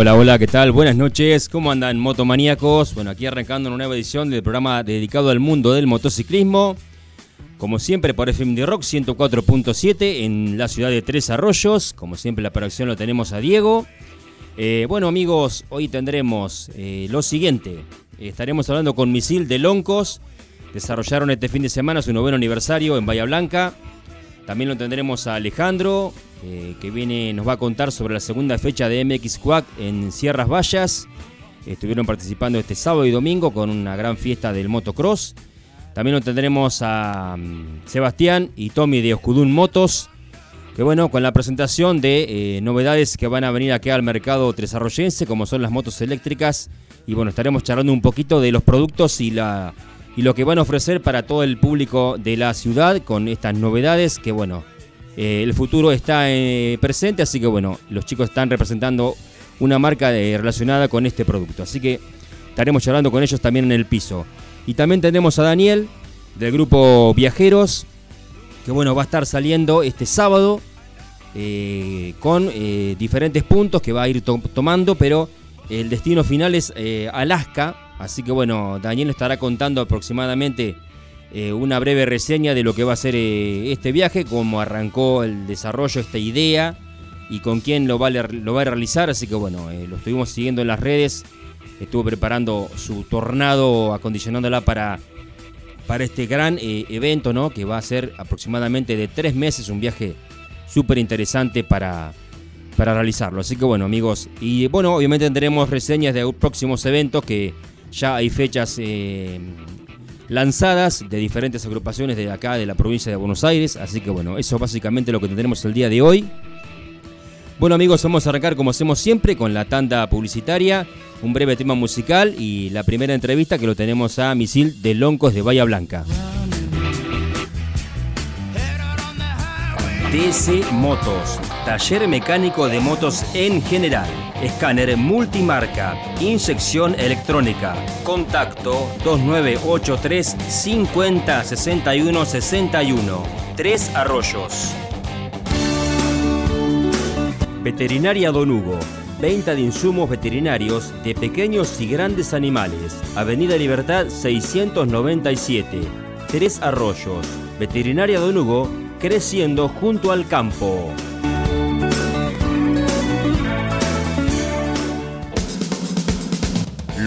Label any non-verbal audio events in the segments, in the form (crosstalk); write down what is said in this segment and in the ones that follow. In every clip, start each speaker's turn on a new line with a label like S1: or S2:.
S1: Hola, hola, ¿qué tal? Buenas noches, ¿cómo andan motomaníacos? Bueno, aquí arrancando una nueva edición del programa dedicado al mundo del motociclismo. Como siempre por FM Rock 104.7 en la ciudad de Tres Arroyos. Como siempre la producción lo tenemos a Diego. Eh, bueno amigos, hoy tendremos eh, lo siguiente. Estaremos hablando con Misil de Loncos. Desarrollaron este fin de semana su noveno aniversario en Bahía Blanca. También lo tendremos a Alejandro, eh, que viene, nos va a contar sobre la segunda fecha de MX Quack en Sierras Vallas. Estuvieron participando este sábado y domingo con una gran fiesta del motocross. También lo tendremos a mm, Sebastián y Tommy de Oscudún Motos. Que bueno, con la presentación de eh, novedades que van a venir aquí al mercado tresarroyense, como son las motos eléctricas. Y bueno, estaremos charlando un poquito de los productos y la y lo que van a ofrecer para todo el público de la ciudad con estas novedades que bueno, eh, el futuro está eh, presente, así que bueno, los chicos están representando una marca relacionada con este producto. Así que estaremos charlando con ellos también en el piso. Y también tenemos a Daniel del grupo Viajeros, que bueno, va a estar saliendo este sábado eh, con diferentes puntos que va a ir tomando, pero el destino final es Alaska, Así que bueno, Daniel estará contando aproximadamente eh, una breve reseña de lo que va a ser eh, este viaje, cómo arrancó el desarrollo, esta idea y con quién lo va a, lo va a realizar. Así que bueno, eh, lo estuvimos siguiendo en las redes. Estuvo preparando su tornado, acondicionándola para, para este gran evento, ¿no? Que va a ser aproximadamente de tres meses, un viaje súper interesante para, para realizarlo. Así que bueno, amigos, y bueno, obviamente tendremos reseñas de próximos eventos que ya hay fechas lanzadas de diferentes agrupaciones de acá, de la provincia de Buenos Aires. Así que bueno, eso es básicamente lo que tendremos el día de hoy. Bueno amigos, vamos a arrancar como hacemos siempre con la tanda publicitaria, un breve tema musical y la primera entrevista que lo tenemos a Misil de Loncos de Bahía Blanca. DC Motos, taller mecánico de motos en general, escáner multimarca, inyección electrónica, contacto 2983 50 61 61, 3 Arroyos. Veterinaria Don Hugo, venta de insumos veterinarios de pequeños y grandes animales, Avenida Libertad 697, 3 Arroyos. Veterinaria Don Hugo creciendo junto al campo.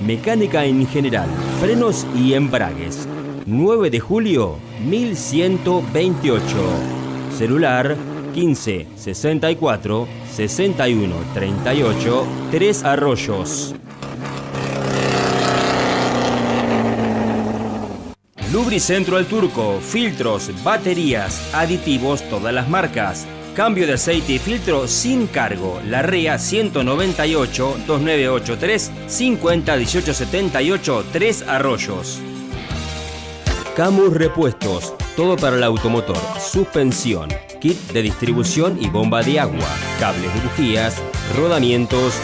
S1: mecánica en general, frenos y embragues. 9 de julio 1128. Celular 15 64 61 38 Tres Arroyos. Lubricentro El Turco, filtros, baterías, aditivos, todas las marcas. Cambio de aceite y filtro sin cargo. La REA 198 2983 50 1878 3 Arroyos. Camus Repuestos, todo para el automotor, suspensión, kit de distribución y bomba de agua, cables de bujías, rodamientos,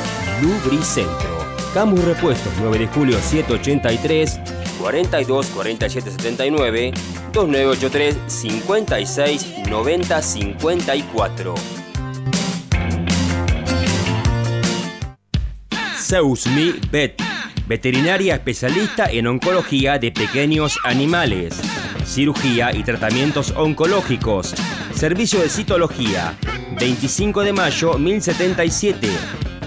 S1: Lubricentro. Camus Repuestos 9 de julio 783 42 47 79 2983 56 90 54. Seusmi Vet, veterinaria especialista en oncología de pequeños animales, cirugía y tratamientos oncológicos, servicio de citología, 25 de mayo 1077,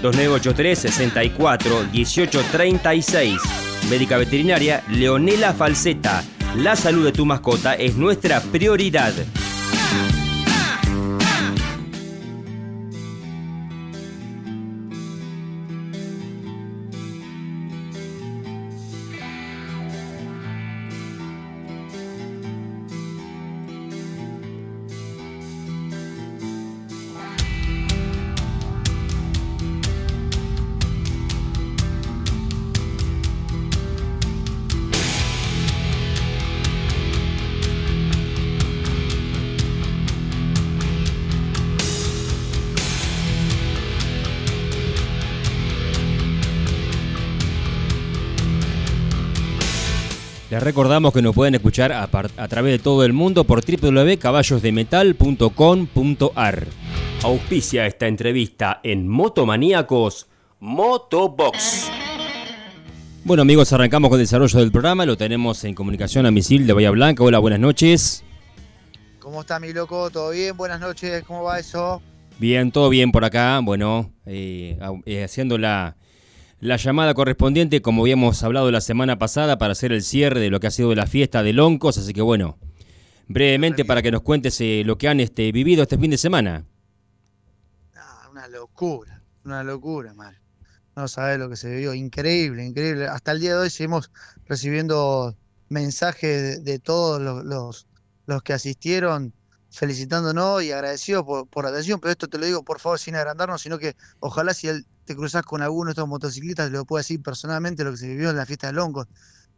S1: 2983 64 1836. Médica veterinaria Leonela Falseta. La salud de tu mascota es nuestra prioridad. Recordamos que nos pueden escuchar a, a, través de todo el mundo por www.caballosdemetal.com.ar. Auspicia esta entrevista en Motomaníacos Motobox. Bueno amigos, arrancamos con el desarrollo del programa. Lo tenemos en comunicación a Misil de Bahía Blanca. Hola, buenas noches.
S2: ¿Cómo está mi loco? ¿Todo bien? Buenas noches. ¿Cómo va eso?
S1: Bien, todo bien por acá. Bueno, eh, eh, haciendo la, la llamada correspondiente, como habíamos hablado la semana pasada, para hacer el cierre de lo que ha sido la fiesta de Loncos. Así que bueno, brevemente para que nos cuentes eh, lo que han este, vivido este fin de semana.
S2: Ah, una locura, una locura, mal. No sabes lo que se vivió, increíble, increíble. Hasta el día de hoy seguimos recibiendo mensajes de, todos los, que asistieron felicitándonos y agradecidos por, por la atención, pero esto te lo digo por favor sin agrandarnos, sino que ojalá si el, te cruzas con alguno de estos motociclistas, lo puedo decir personalmente lo que se vivió en la fiesta de Longos.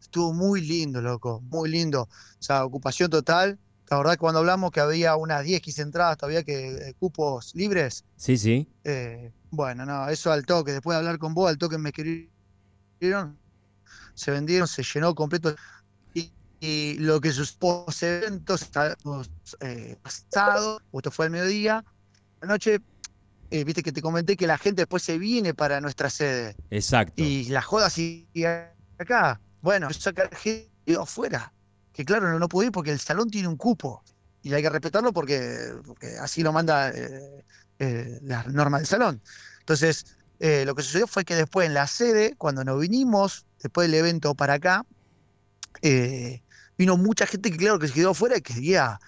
S2: Estuvo muy lindo, loco, muy lindo. O sea, ocupación total. La verdad que cuando hablamos que había unas 10, 15 entradas todavía que eh, cupos libres.
S1: Sí, sí.
S2: Eh, bueno, no, eso al toque. Después de hablar con vos, al toque me escribieron, se vendieron, se llenó completo. Y, lo que sus eventos eh, pasado, esto fue al mediodía, la noche eh, viste que te comenté que la gente después se viene para nuestra sede.
S1: Exacto.
S2: Y la joda sigue acá. Bueno, yo sacar gente afuera. Que claro, no, no pude ir porque el salón tiene un cupo. Y hay que respetarlo porque, porque así lo manda eh, eh, la norma del salón. Entonces, eh, lo que sucedió fue que después en la sede, cuando nos vinimos, después del evento para acá, eh, vino mucha gente que claro que se quedó afuera y quería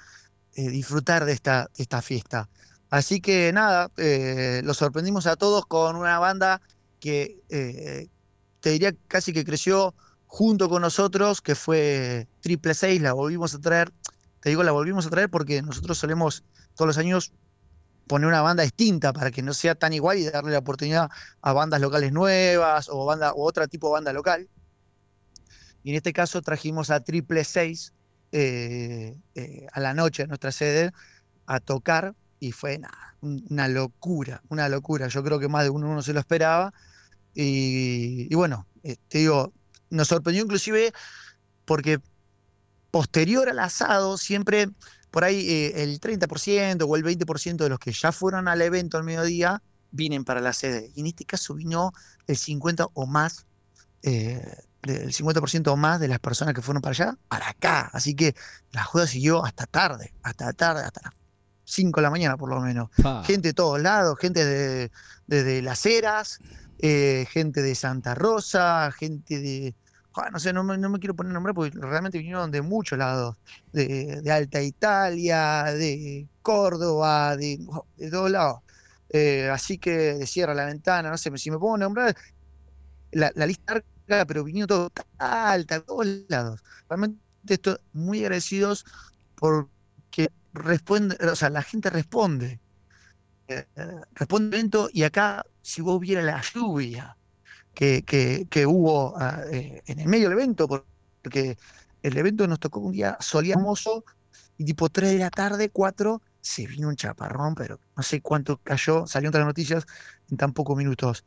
S2: disfrutar de esta, esta fiesta. Así que nada, eh, los sorprendimos a todos con una banda que eh, te diría casi que creció junto con nosotros, que fue Triple Seis, la volvimos a traer. Te digo, la volvimos a traer porque nosotros solemos todos los años poner una banda distinta para que no sea tan igual y darle la oportunidad a bandas locales nuevas o, banda, o otro tipo de banda local. Y en este caso trajimos a Triple Seis eh, eh, a la noche en nuestra sede a tocar y fue nada, una locura, una locura. Yo creo que más de uno no se lo esperaba. Y, bueno, eh, te digo, nos sorprendió inclusive porque posterior al asado, siempre por ahí eh, el 30% o el 20% de los que ya fueron al evento al mediodía vienen para la sede. Y en este caso vino el 50 o más, el 50% o más de las personas que fueron para allá, para acá. Así que la joda siguió hasta tarde, hasta tarde, hasta la 5 de la mañana por lo menos. Gente de todos lados, gente de, de, de Las Heras, eh, gente de Santa Rosa, gente de no sé, no me, quiero poner nombre porque realmente vinieron de muchos lados, de, Alta Italia, de Córdoba, de, de todos lados. Eh, así que cierra la ventana, no sé, si me pongo a nombrar, la, lista larga, pero todo alta, de todos lados. Realmente estoy muy agradecidos porque responde, o sea, la gente responde. Eh, responde evento y acá, si vos vieras la lluvia, que, hubo ah, eh, en el medio del evento, porque el evento nos tocó un día soleamoso y tipo 3 de la tarde, 4, se vino un chaparrón, pero no sé cuánto cayó, salió entre las noticias en tan pocos minutos.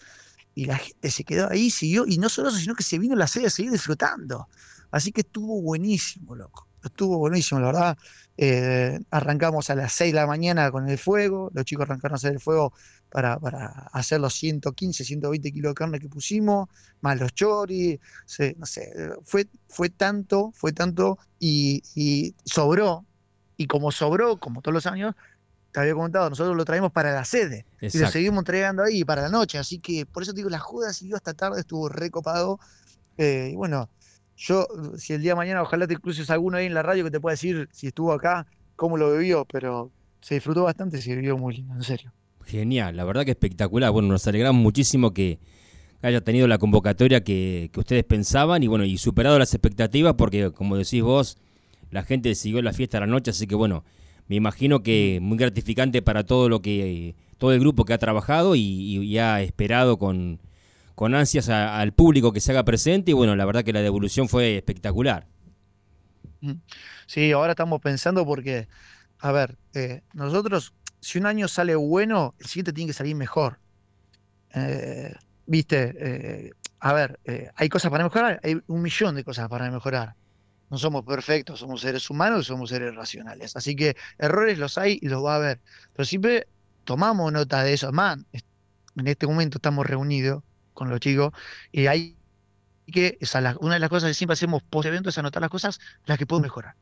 S2: Y la gente se quedó ahí, siguió, y no solo eso, sino que se vino la sede a seguir disfrutando. Así que estuvo buenísimo, loco. Estuvo buenísimo, la verdad. Eh, arrancamos a las 6 de la mañana con el fuego, los chicos arrancaron a hacer el fuego para, para hacer los 115, 120 kilos de carne que pusimos, más los choris, no sé, fue, fue tanto, fue tanto y, sobró, y como sobró, como todos los años, te había comentado, nosotros lo traemos para la sede y lo seguimos entregando ahí para la noche, así que por eso digo, la joda siguió hasta tarde, estuvo recopado, eh, y bueno, yo, si el día de mañana ojalá te cruces alguno ahí en la radio que te pueda decir si estuvo acá, cómo lo vivió, pero se disfrutó bastante, se vivió muy lindo, en serio.
S1: Genial, la verdad que espectacular. Bueno, nos alegramos muchísimo que haya tenido la convocatoria que, ustedes pensaban y bueno, y superado las expectativas porque como decís vos, la gente siguió la fiesta a la noche, así que bueno, me imagino que muy gratificante para todo lo que todo el grupo que ha trabajado y, ha esperado con, con ansias al público que se haga presente y bueno, la verdad que la devolución fue espectacular.
S2: Sí, ahora estamos pensando porque, a ver, eh, nosotros si un año sale bueno, el siguiente tiene que salir mejor. Eh, viste, eh, a ver, eh, hay cosas para mejorar, hay un millón de cosas para mejorar. No somos perfectos, somos seres humanos, somos seres racionales. Así que errores los hay y los va a haber. Pero siempre tomamos nota de eso. Man, en este momento estamos reunidos con los chicos y hay que, una de las cosas que siempre hacemos post evento es anotar las cosas las que puedo mejorar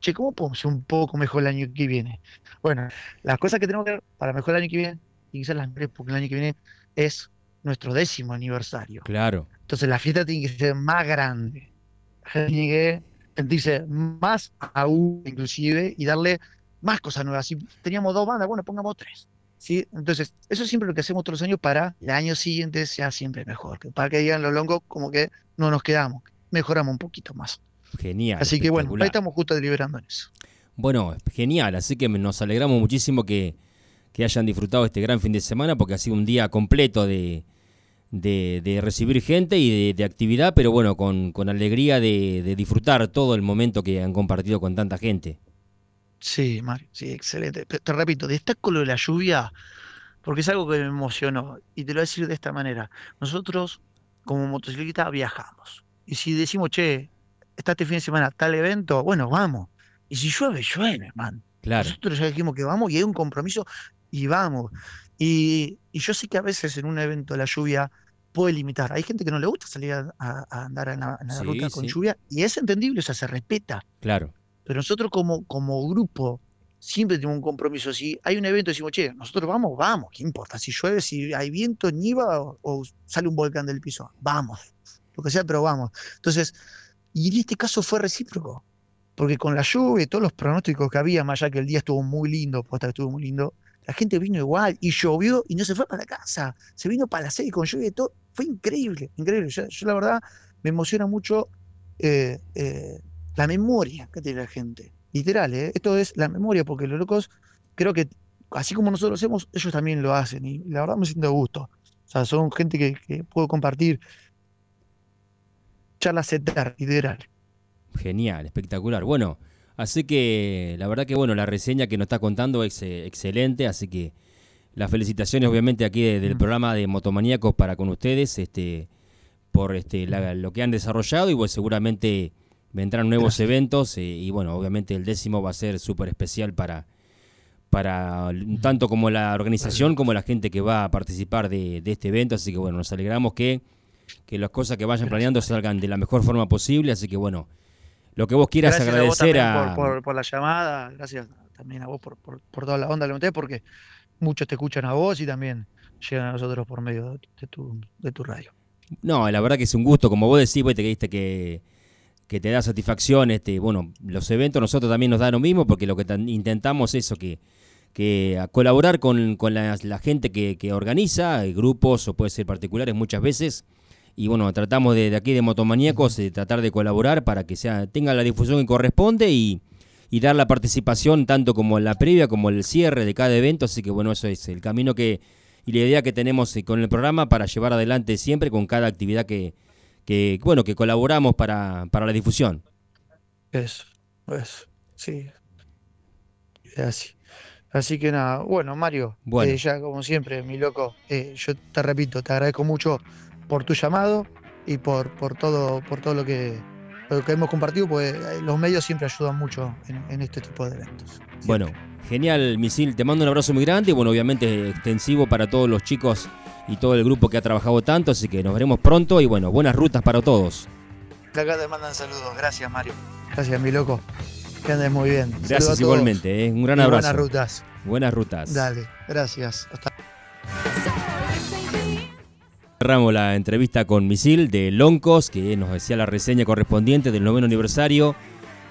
S2: che, ¿cómo podemos ser un poco mejor el año que viene? Bueno, las cosas que tenemos que hacer para mejorar el año que viene, y quizás las porque el año que viene es nuestro décimo aniversario.
S1: Claro.
S2: Entonces la fiesta tiene que ser más grande. La gente tiene que sentirse más aún, inclusive, y darle más cosas nuevas. Si teníamos dos bandas, bueno, pongamos tres. ¿sí? Entonces, eso es siempre lo que hacemos todos los años para el año siguiente sea siempre mejor. Para que digan los longos como que no nos quedamos, mejoramos un poquito más.
S1: Genial.
S2: Así que bueno, ahí estamos justo deliberando en eso.
S1: Bueno, genial, así que nos alegramos muchísimo que, hayan disfrutado este gran fin de semana porque ha sido un día completo de, de, recibir gente y de, actividad, pero bueno, con, alegría de, disfrutar todo el momento que han compartido con tanta gente.
S2: Sí, Mario, sí, excelente. Te repito, destaco lo de la lluvia porque es algo que me emocionó y te lo voy a decir de esta manera. Nosotros como motociclista viajamos y si decimos, che, está este fin de semana tal evento, bueno, vamos. Y si llueve, llueve, man.
S1: Claro.
S2: Nosotros ya dijimos que vamos y hay un compromiso y vamos. Y, yo sé que a veces en un evento la lluvia puede limitar. Hay gente que no le gusta salir a, andar en la, ruta con lluvia y es entendible, o sea, se respeta.
S1: Claro.
S2: Pero nosotros como, como grupo siempre tenemos un compromiso. Si hay un evento, decimos, che, nosotros vamos, vamos, ¿qué importa? Si llueve, si hay viento, nieva o, o sale un volcán del piso, vamos, lo que sea, pero vamos. Entonces, y en este caso fue recíproco, porque con la lluvia y todos los pronósticos que había, más allá que el día estuvo muy lindo, posta estuvo muy lindo, la gente vino igual y llovió y no se fue para casa, se vino para la sede con lluvia y todo. Fue increíble, increíble. Yo, la verdad me emociona mucho eh, eh, la memoria que tiene la gente. Literal, ¿eh? esto es la memoria, porque los locos creo que así como nosotros lo hacemos, ellos también lo hacen y la verdad me siento gusto. O sea, son gente que, puedo compartir charlas literal.
S1: Genial, espectacular. Bueno, así que la verdad que bueno, la reseña que nos está contando es eh, excelente, así que las felicitaciones obviamente aquí del mm. programa de Motomaníacos para con ustedes, este, por este, lo que han desarrollado y pues seguramente vendrán nuevos eventos eh, y bueno, obviamente el décimo va a ser súper especial para, para tanto como la organización como la gente que va a participar de, de este evento, así que bueno, nos alegramos que que las cosas que vayan planeando salgan de la mejor forma posible. Así que bueno, lo que vos quieras agradecer
S2: a, por, la llamada, gracias también a vos por, toda la onda, porque muchos te escuchan a vos y también llegan a nosotros por medio de tu, de tu radio.
S1: No, la verdad que es un gusto, como vos decís, vos te dijiste que, que te da satisfacción, este, bueno, los eventos nosotros también nos dan lo mismo porque lo que intentamos es eso, que, que a colaborar con, la, gente que, que, organiza, grupos o puede ser particulares muchas veces, y bueno, tratamos de, aquí de Motomaníacos de tratar de colaborar para que sea tenga la difusión que corresponde y, y dar la participación tanto como en la previa como el cierre de cada evento, así que bueno, eso es el camino que y la idea que tenemos eh, con el programa para llevar adelante siempre con cada actividad que, que bueno, que colaboramos para, para la difusión.
S2: Eso, eso, sí. Así. Así que nada, bueno, Mario, bueno. Eh, ya como siempre, mi loco, eh, yo te repito, te agradezco mucho por tu llamado y por, por, todo, por todo lo que, lo que hemos compartido, pues eh, los medios siempre ayudan mucho en, este tipo de eventos.
S1: Bueno, genial, Misil, te mando un abrazo muy grande y bueno, obviamente extensivo para todos los chicos y todo el grupo que ha trabajado tanto, así que nos veremos pronto y bueno, buenas rutas para todos.
S2: acá te mandan saludos, gracias Mario. Gracias, mi loco. Que andes muy bien.
S1: Gracias igualmente, ¿eh? un gran abrazo.
S2: Buenas rutas.
S1: Buenas rutas.
S2: Dale, gracias. Hasta
S1: Cerramos la entrevista con Misil de Loncos, que nos decía la reseña correspondiente del noveno aniversario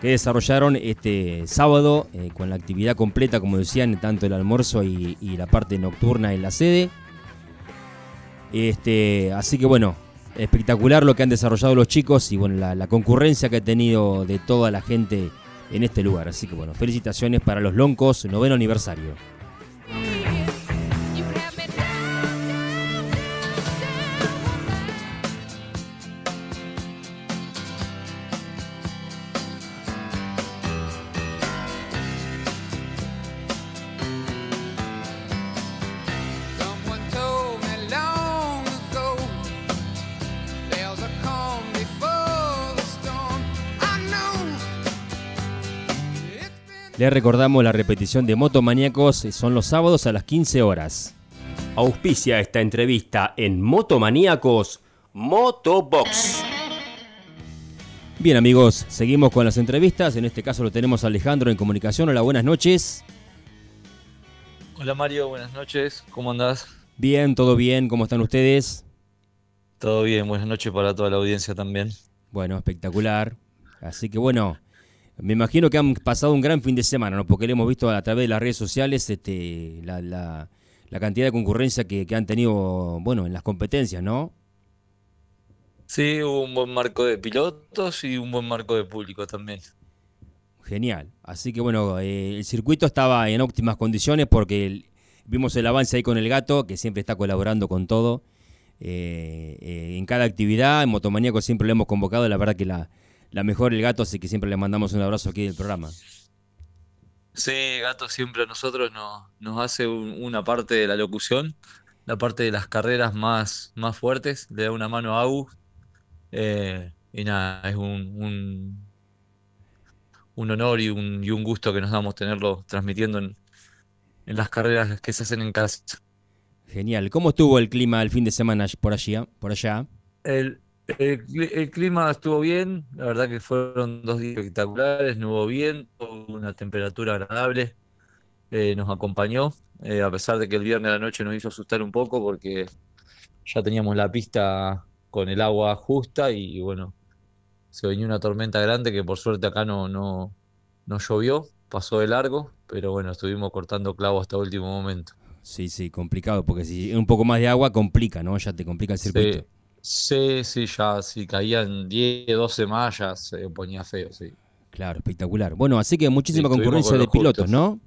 S1: que desarrollaron este sábado eh, con la actividad completa, como decían, tanto el almuerzo y, la parte nocturna en la sede. Este, así que bueno, espectacular lo que han desarrollado los chicos y bueno, la, la concurrencia que ha tenido de toda la gente en este lugar. Así que bueno, felicitaciones para los Loncos, noveno aniversario. Le recordamos la repetición de Motomaníacos, son los sábados a las 15 horas. Auspicia esta entrevista en Motomaníacos Motobox. Bien amigos, seguimos con las entrevistas. En este caso lo tenemos a Alejandro en comunicación. Hola, buenas noches.
S3: Hola Mario, buenas noches. ¿Cómo andás?
S1: Bien, todo bien. ¿Cómo están ustedes?
S3: Todo bien, buenas noches para toda la audiencia también.
S1: Bueno, espectacular. Así que bueno, me imagino que han pasado un gran fin de semana, ¿no? Porque lo hemos visto a través de las redes sociales este, la, la, cantidad de concurrencia que, han tenido, bueno, en las competencias, ¿no?
S3: Sí, hubo un buen marco de pilotos y un buen marco de público también.
S1: Genial. Así que bueno, eh, el circuito estaba en óptimas condiciones porque vimos el avance ahí con el gato, que siempre está colaborando con todo. Eh, eh, en cada actividad, en Motomaníaco siempre lo hemos convocado, la verdad que la, la mejor el gato, así que siempre le mandamos un abrazo aquí del programa.
S3: Sí, Gato siempre a nosotros nos, nos hace una parte de la locución, la parte de las carreras más, más fuertes, le da una mano a Agus. Eh, y nada, es un, un, honor y un, y un, gusto que nos damos tenerlo transmitiendo en, en, las carreras que se hacen en casa.
S1: Genial. ¿Cómo estuvo el clima el fin de semana por allá? Por allá?
S3: El, el, clima estuvo bien, la verdad que fueron dos días espectaculares, no hubo viento, una temperatura agradable, eh, nos acompañó, eh, a pesar de que el viernes a la noche nos hizo asustar un poco porque ya teníamos la pista con el agua justa y, bueno, se venía una tormenta grande que por suerte acá no, no, no llovió, pasó de largo, pero bueno, estuvimos cortando clavo hasta el último momento.
S1: Sí, sí, complicado, porque si un poco más de agua complica, ¿no? Ya te complica el circuito.
S3: Sí, sí, ya si caían 10, 12 mallas se ponía feo, sí.
S1: Claro, espectacular. Bueno, así que muchísima concurrencia de pilotos, ¿no?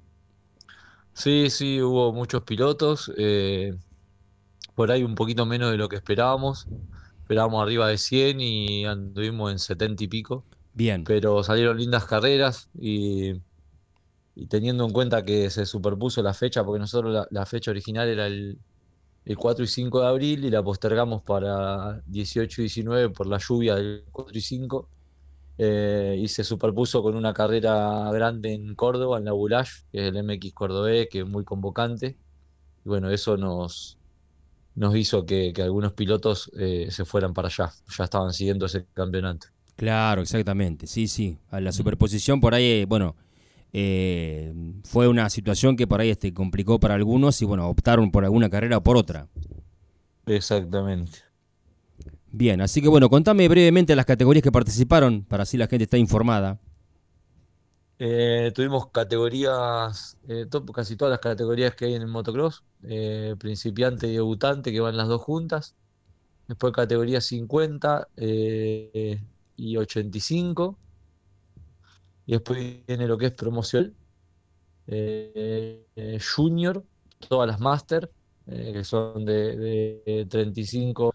S3: Sí, sí, hubo muchos pilotos. Eh, por ahí un poquito menos de lo que esperábamos. Esperábamos arriba de 100 y anduvimos en 70 y pico.
S1: Bien.
S3: Pero salieron lindas carreras y, teniendo en cuenta que se superpuso la fecha, porque nosotros la fecha original era el, el 4 y 5 de abril y la postergamos para 18 y 19 por la lluvia del 4 y 5. Eh, y se superpuso con una carrera grande en Córdoba, en la Bulash, que es el MX Cordobés, que es muy convocante. Y bueno, eso nos, nos hizo que, algunos pilotos eh, se fueran para allá, ya estaban siguiendo ese campeonato.
S1: Claro, exactamente, sí, sí. A la superposición por ahí, eh, bueno, eh, fue una situación que por ahí este, complicó para algunos y bueno, optaron por alguna carrera o por otra.
S3: Exactamente.
S1: Bien, así que bueno, contame brevemente las categorías que participaron, para así la gente está informada.
S3: Eh, tuvimos categorías, eh, casi todas las categorías que hay en el motocross, principiante y debutante que van las dos juntas, después categoría 50 y 85, y después viene lo que es promoción, junior, todas las máster, que son de, de 35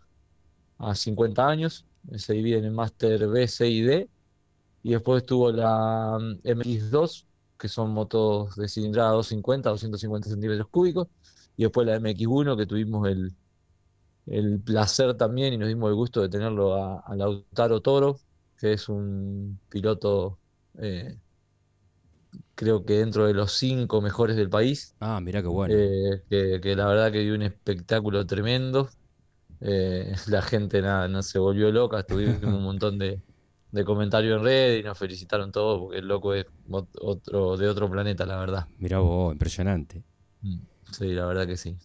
S3: a 50 años, se dividen en máster B, C y D y después tuvo la MX2, mm, que son motos de cilindrada 250, 250 centímetros cúbicos. Y después la MX1, que tuvimos el, el placer también y nos dimos el gusto de tenerlo a, Lautaro Toro, que es un piloto, eh, creo que dentro de los cinco mejores del país.
S1: Ah, mira qué bueno.
S3: Eh, que, la verdad que dio un espectáculo tremendo. Eh, (laughs) la gente nada, no se volvió loca, tuvimos un montón de, de comentario en red y nos felicitaron todos porque el loco es otro de otro planeta, la verdad.
S1: Mira vos, impresionante.
S3: Mm, sí, la verdad que sí.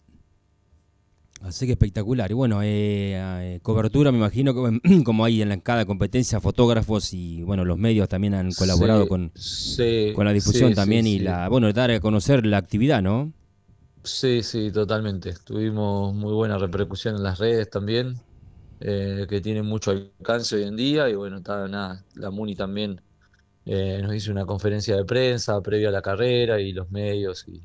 S1: Así que espectacular. Y bueno, eh, eh, cobertura, me imagino que (clears throat) como hay en cada competencia fotógrafos y bueno, los medios también han colaborado con, con la difusión también y la bueno, dar a conocer la actividad, ¿no?
S3: Sí, sí, totalmente. Tuvimos muy buena repercusión en las redes también. Eh, que tiene mucho alcance hoy en día. Y bueno, está, nada, la MUNI también eh, nos hizo una conferencia de prensa previa a la carrera y los medios y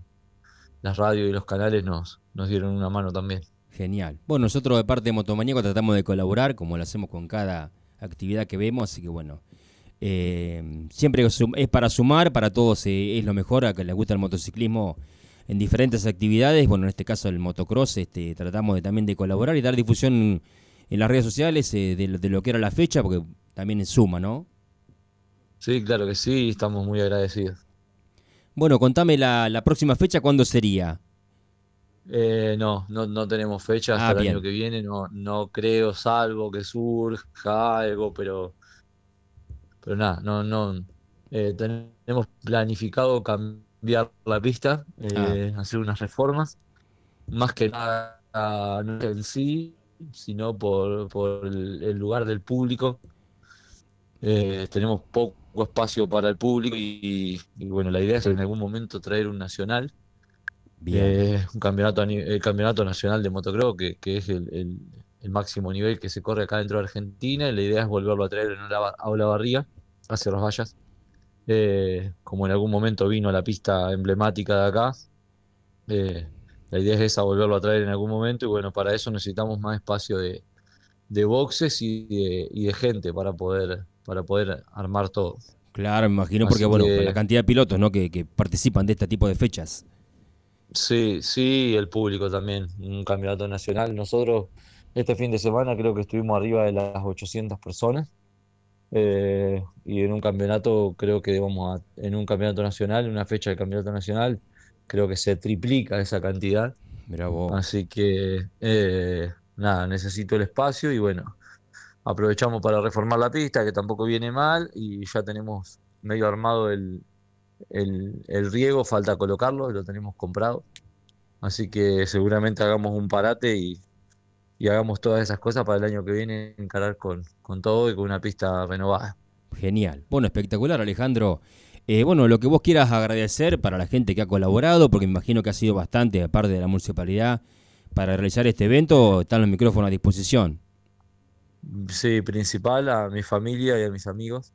S3: las radios y los canales nos, nos dieron una mano también.
S1: Genial. Bueno, nosotros de parte de Motomaníaco tratamos de colaborar, como lo hacemos con cada actividad que vemos, así que bueno, eh, siempre es para sumar, para todos es lo mejor, a que les gusta el motociclismo en diferentes actividades, bueno, en este caso el motocross, este, tratamos de, también de colaborar y dar difusión en las redes sociales eh, de, lo que era la fecha, porque también es suma, ¿no?
S3: Sí, claro que sí, estamos muy agradecidos.
S1: Bueno, contame la, próxima fecha, ¿cuándo sería?
S3: Eh, no, no, no tenemos fecha hasta ah, el año que viene, no, no creo, salvo que surja algo, pero, pero nada, no, no. Eh, tenemos planificado cambiar la pista, ah. hacer unas reformas, más que nada en sí, sino por, por el, lugar del público. Eh, tenemos poco espacio para el público y, bueno, la idea es en algún momento traer un nacional, eh, un campeonato el campeonato nacional de motocross que, que es el, máximo nivel que se corre acá dentro de Argentina y la idea es volverlo a traer en una aula barría hacia las vallas. Eh, como en algún momento vino a la pista emblemática de acá, la idea es esa, volverlo a traer en algún momento y bueno, para eso necesitamos más espacio de, boxes y de, gente para poder, para poder armar todo.
S1: Claro, me imagino, porque bueno, la cantidad de pilotos ¿no? que, participan de este tipo de fechas.
S3: Sí, sí, el público también, un campeonato nacional. Nosotros este fin de semana creo que estuvimos arriba de las 800 personas. Eh, y en un campeonato, creo que vamos a, en un campeonato nacional, en una fecha del campeonato nacional, creo que se triplica esa cantidad. Así que, eh, nada, necesito el espacio y bueno, aprovechamos para reformar la pista, que tampoco viene mal, y ya tenemos medio armado el, el, riego, falta colocarlo, lo tenemos comprado. Así que seguramente hagamos un parate y, y hagamos todas esas cosas para el año que viene encarar con, con todo y con una pista renovada.
S1: Genial. Bueno, espectacular, Alejandro. Eh, bueno, lo que vos quieras agradecer para la gente que ha colaborado, porque me imagino que ha sido bastante, aparte de la municipalidad, para realizar este evento, están los micrófonos a disposición.
S3: Sí, principal a mi familia y a mis amigos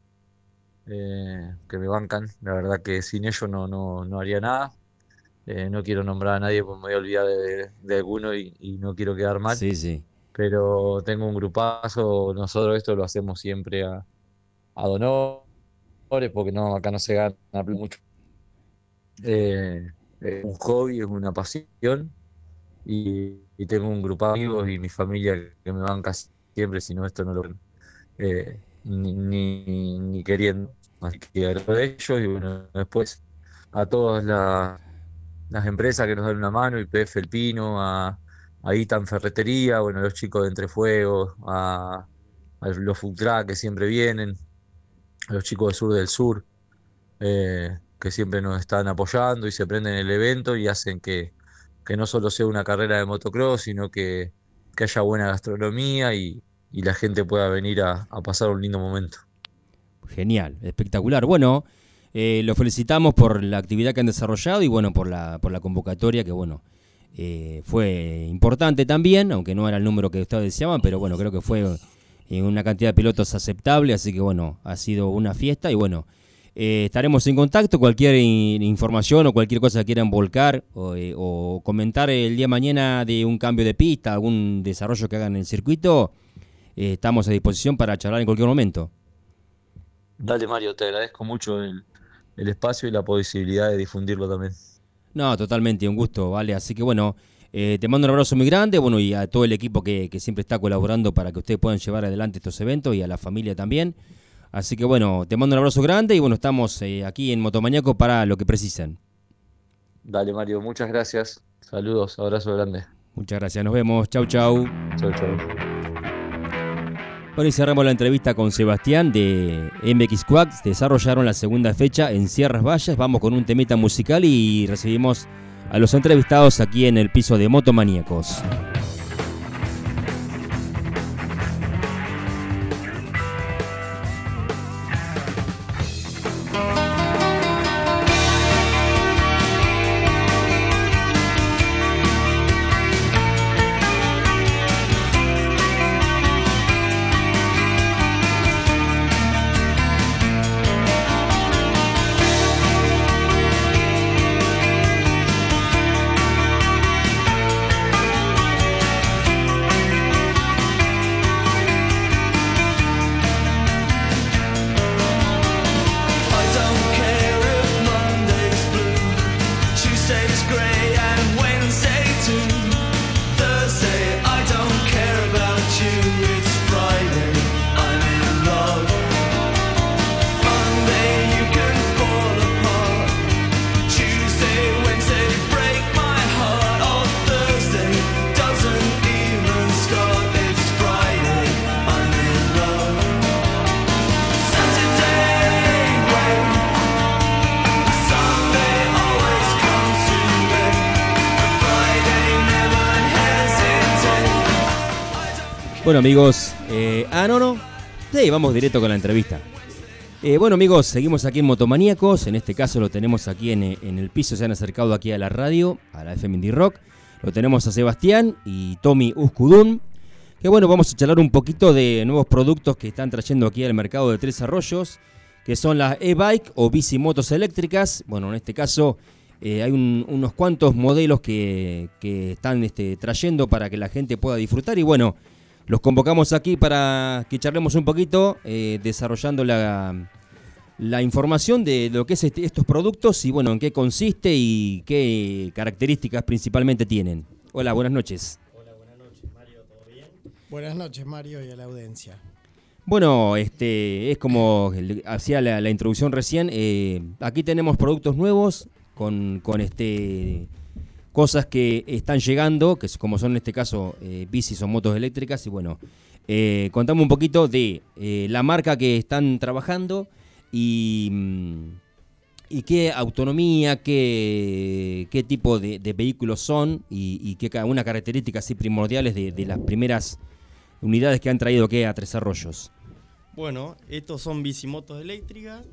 S3: eh, que me bancan. La verdad que sin ellos no, no, haría nada. Eh, no quiero nombrar a nadie porque me voy a olvidar de, alguno y, no quiero quedar mal.
S1: Sí, sí.
S3: Pero tengo un grupazo, nosotros esto lo hacemos siempre a, a Donor porque no, acá no se gana mucho. Eh, es un hobby, es una pasión y, tengo un grupo de amigos y mi familia que me van casi siempre, si no esto no lo eh, ni, ni, queriendo. Así que agradezco a y bueno, después a todas las empresas que nos dan una mano, IPF El Pino, a, a Itan Ferretería, bueno, los chicos de Entrefuegos, a, a los food que siempre vienen, los chicos de Sur del Sur, eh, que siempre nos están apoyando y se prenden el evento y hacen que, no solo sea una carrera de motocross, sino que, haya buena gastronomía y, y la gente pueda venir a, pasar un lindo momento.
S1: Genial, espectacular. Bueno, eh, los felicitamos por la actividad que han desarrollado y bueno, por la, por la convocatoria que bueno, eh, fue importante también, aunque no era el número que ustedes deseaban, pero bueno, creo que fue en una cantidad de pilotos aceptable, así que bueno, ha sido una fiesta y bueno, eh, estaremos en contacto, cualquier información o cualquier cosa que quieran volcar eh, o, comentar el día de mañana de un cambio de pista, algún desarrollo que hagan en el circuito, eh, estamos a disposición para charlar en cualquier momento.
S3: Dale Mario, te agradezco mucho el, espacio y la posibilidad de difundirlo también.
S1: No, totalmente, un gusto, vale. Así que bueno, te mando un abrazo muy grande, bueno, y a todo el equipo que, que siempre está colaborando para que ustedes puedan llevar adelante estos eventos y a la familia también. Así que bueno, te mando un abrazo grande y bueno, estamos eh, aquí en Motomaníaco para lo que precisen.
S3: Dale Mario, muchas gracias. Saludos, abrazo grande.
S1: Muchas gracias, nos vemos. Chau, chau.
S3: Chau, chau.
S1: Bueno, y cerramos la entrevista con Sebastián de MX Quacks. Desarrollaron la segunda fecha en Sierras Valles. Vamos con un temita musical y recibimos a los entrevistados aquí en el piso de Motomaníacos. Bueno amigos, eh, ah no, no, sí, vamos directo con la entrevista. Eh, bueno amigos, seguimos aquí en Motomaníacos, en este caso lo tenemos aquí en, el piso, se han acercado aquí a la radio, a la FM Rock. Lo tenemos a Sebastián y Tommy Uskudun. Que bueno, vamos a charlar un poquito de nuevos productos que están trayendo aquí al mercado de Tres Arroyos, que son las e-bike o bicimotos eléctricas. Bueno, en este caso eh, hay unos cuantos modelos que, están este, trayendo para que la gente pueda disfrutar. Y bueno, los convocamos aquí para que charlemos un poquito, eh, desarrollando la, la información de lo que es este, estos productos y bueno, en qué consiste y qué características principalmente tienen. Hola, buenas noches.
S4: Hola, buenas noches, Mario, ¿todo bien? Buenas noches, Mario, y a la audiencia.
S1: Bueno, este es como hacía la, introducción recién. Eh, aquí tenemos productos nuevos con, con este cosas que están llegando, que como son en este caso eh, bicis o motos eléctricas. Y bueno, eh, contame un poquito de eh, la marca que están trabajando y, mm, y qué autonomía, qué, qué tipo de, vehículos son y, y qué una características así primordiales de, las primeras unidades que han traído que a Tres Arroyos.
S4: Bueno, estos son bicimotos eléctricas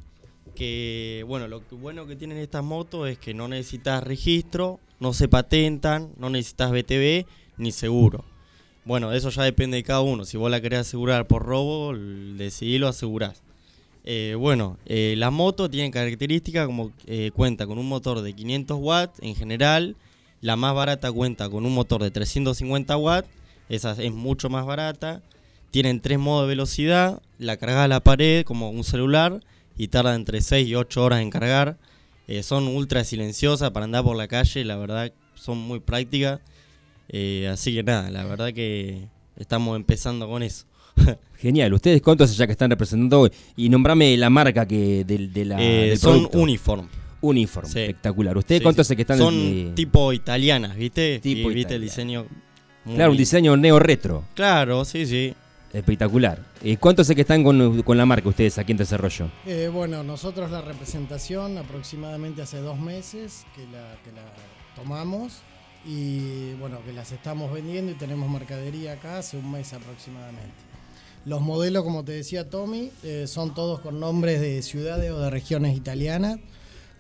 S4: que, bueno, lo que bueno que tienen estas motos es que no necesitas registro, no se patentan, no necesitas BTV ni seguro. Bueno, eso ya depende de cada uno. Si vos la querés asegurar por robo, decidí lo asegurás. Eh, bueno, eh, la moto tiene características como eh, cuenta con un motor de 500 watts en general. La más barata cuenta con un motor de 350 watts. Esa es mucho más barata. Tienen tres modos de velocidad. La cargas a la pared como un celular y tarda entre 6 y 8 horas en cargar. Eh, son ultra silenciosas para andar por la calle, la verdad son muy prácticas. Eh, así que nada, la verdad que estamos empezando con eso. (laughs)
S1: Genial, ¿ustedes cuántos ya que están representando? Y nombrame la marca que de, la.
S4: Eh, son Uniform.
S1: Uniform, espectacular. ¿Ustedes cuántos que están
S4: Son tipo italianas, ¿viste? Tipo ¿Viste el diseño?
S1: claro, un diseño neo-retro.
S4: Claro, sí, sí.
S1: Espectacular. ¿Y cuántos sé que están con, la marca ustedes aquí en Desarrollo?
S4: Eh, bueno, nosotros la representación aproximadamente hace dos meses que la, tomamos y bueno, que las estamos vendiendo y tenemos mercadería acá hace un mes aproximadamente.
S5: Los modelos, como te decía Tommy, eh, son todos con nombres de ciudades o de regiones italianas,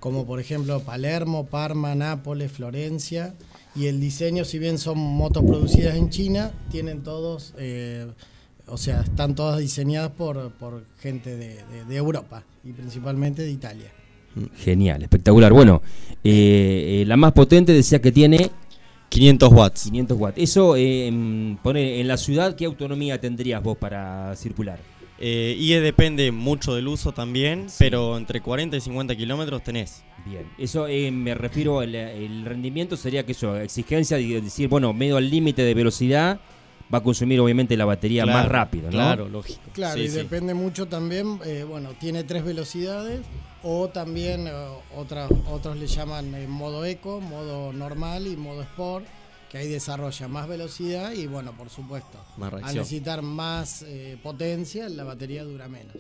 S5: como por ejemplo Palermo, Parma, Nápoles, Florencia. Y el diseño, si bien son motos producidas en China, tienen todos, eh, o sea, están todas diseñadas por, por gente de, de- de Europa y principalmente de Italia.
S1: Genial, espectacular. Bueno, eh, eh, la más potente decía que tiene
S4: 500 watts.
S1: 500 watts. Eso, eh, en- pone en la ciudad, ¿qué autonomía tendrías vos para circular?
S4: Eh, y depende mucho del uso también, pero entre 40 y 50 kilómetros tenés.
S1: Bien, eso eh, me refiero, al el rendimiento sería que eso, exigencia de decir, bueno, medio al límite de velocidad, va a consumir obviamente la batería
S4: Claro,
S1: más rápido, ¿no?
S4: Claro, lógico.
S5: Claro,
S4: Sí,
S5: y
S4: sí.
S5: depende mucho también, eh, bueno, tiene tres velocidades o también eh, otra- otros le llaman eh, modo eco, modo normal y modo sport, que ahí desarrolla más velocidad y bueno, por supuesto,
S4: Más
S5: al necesitar más eh, potencia, la batería dura menos.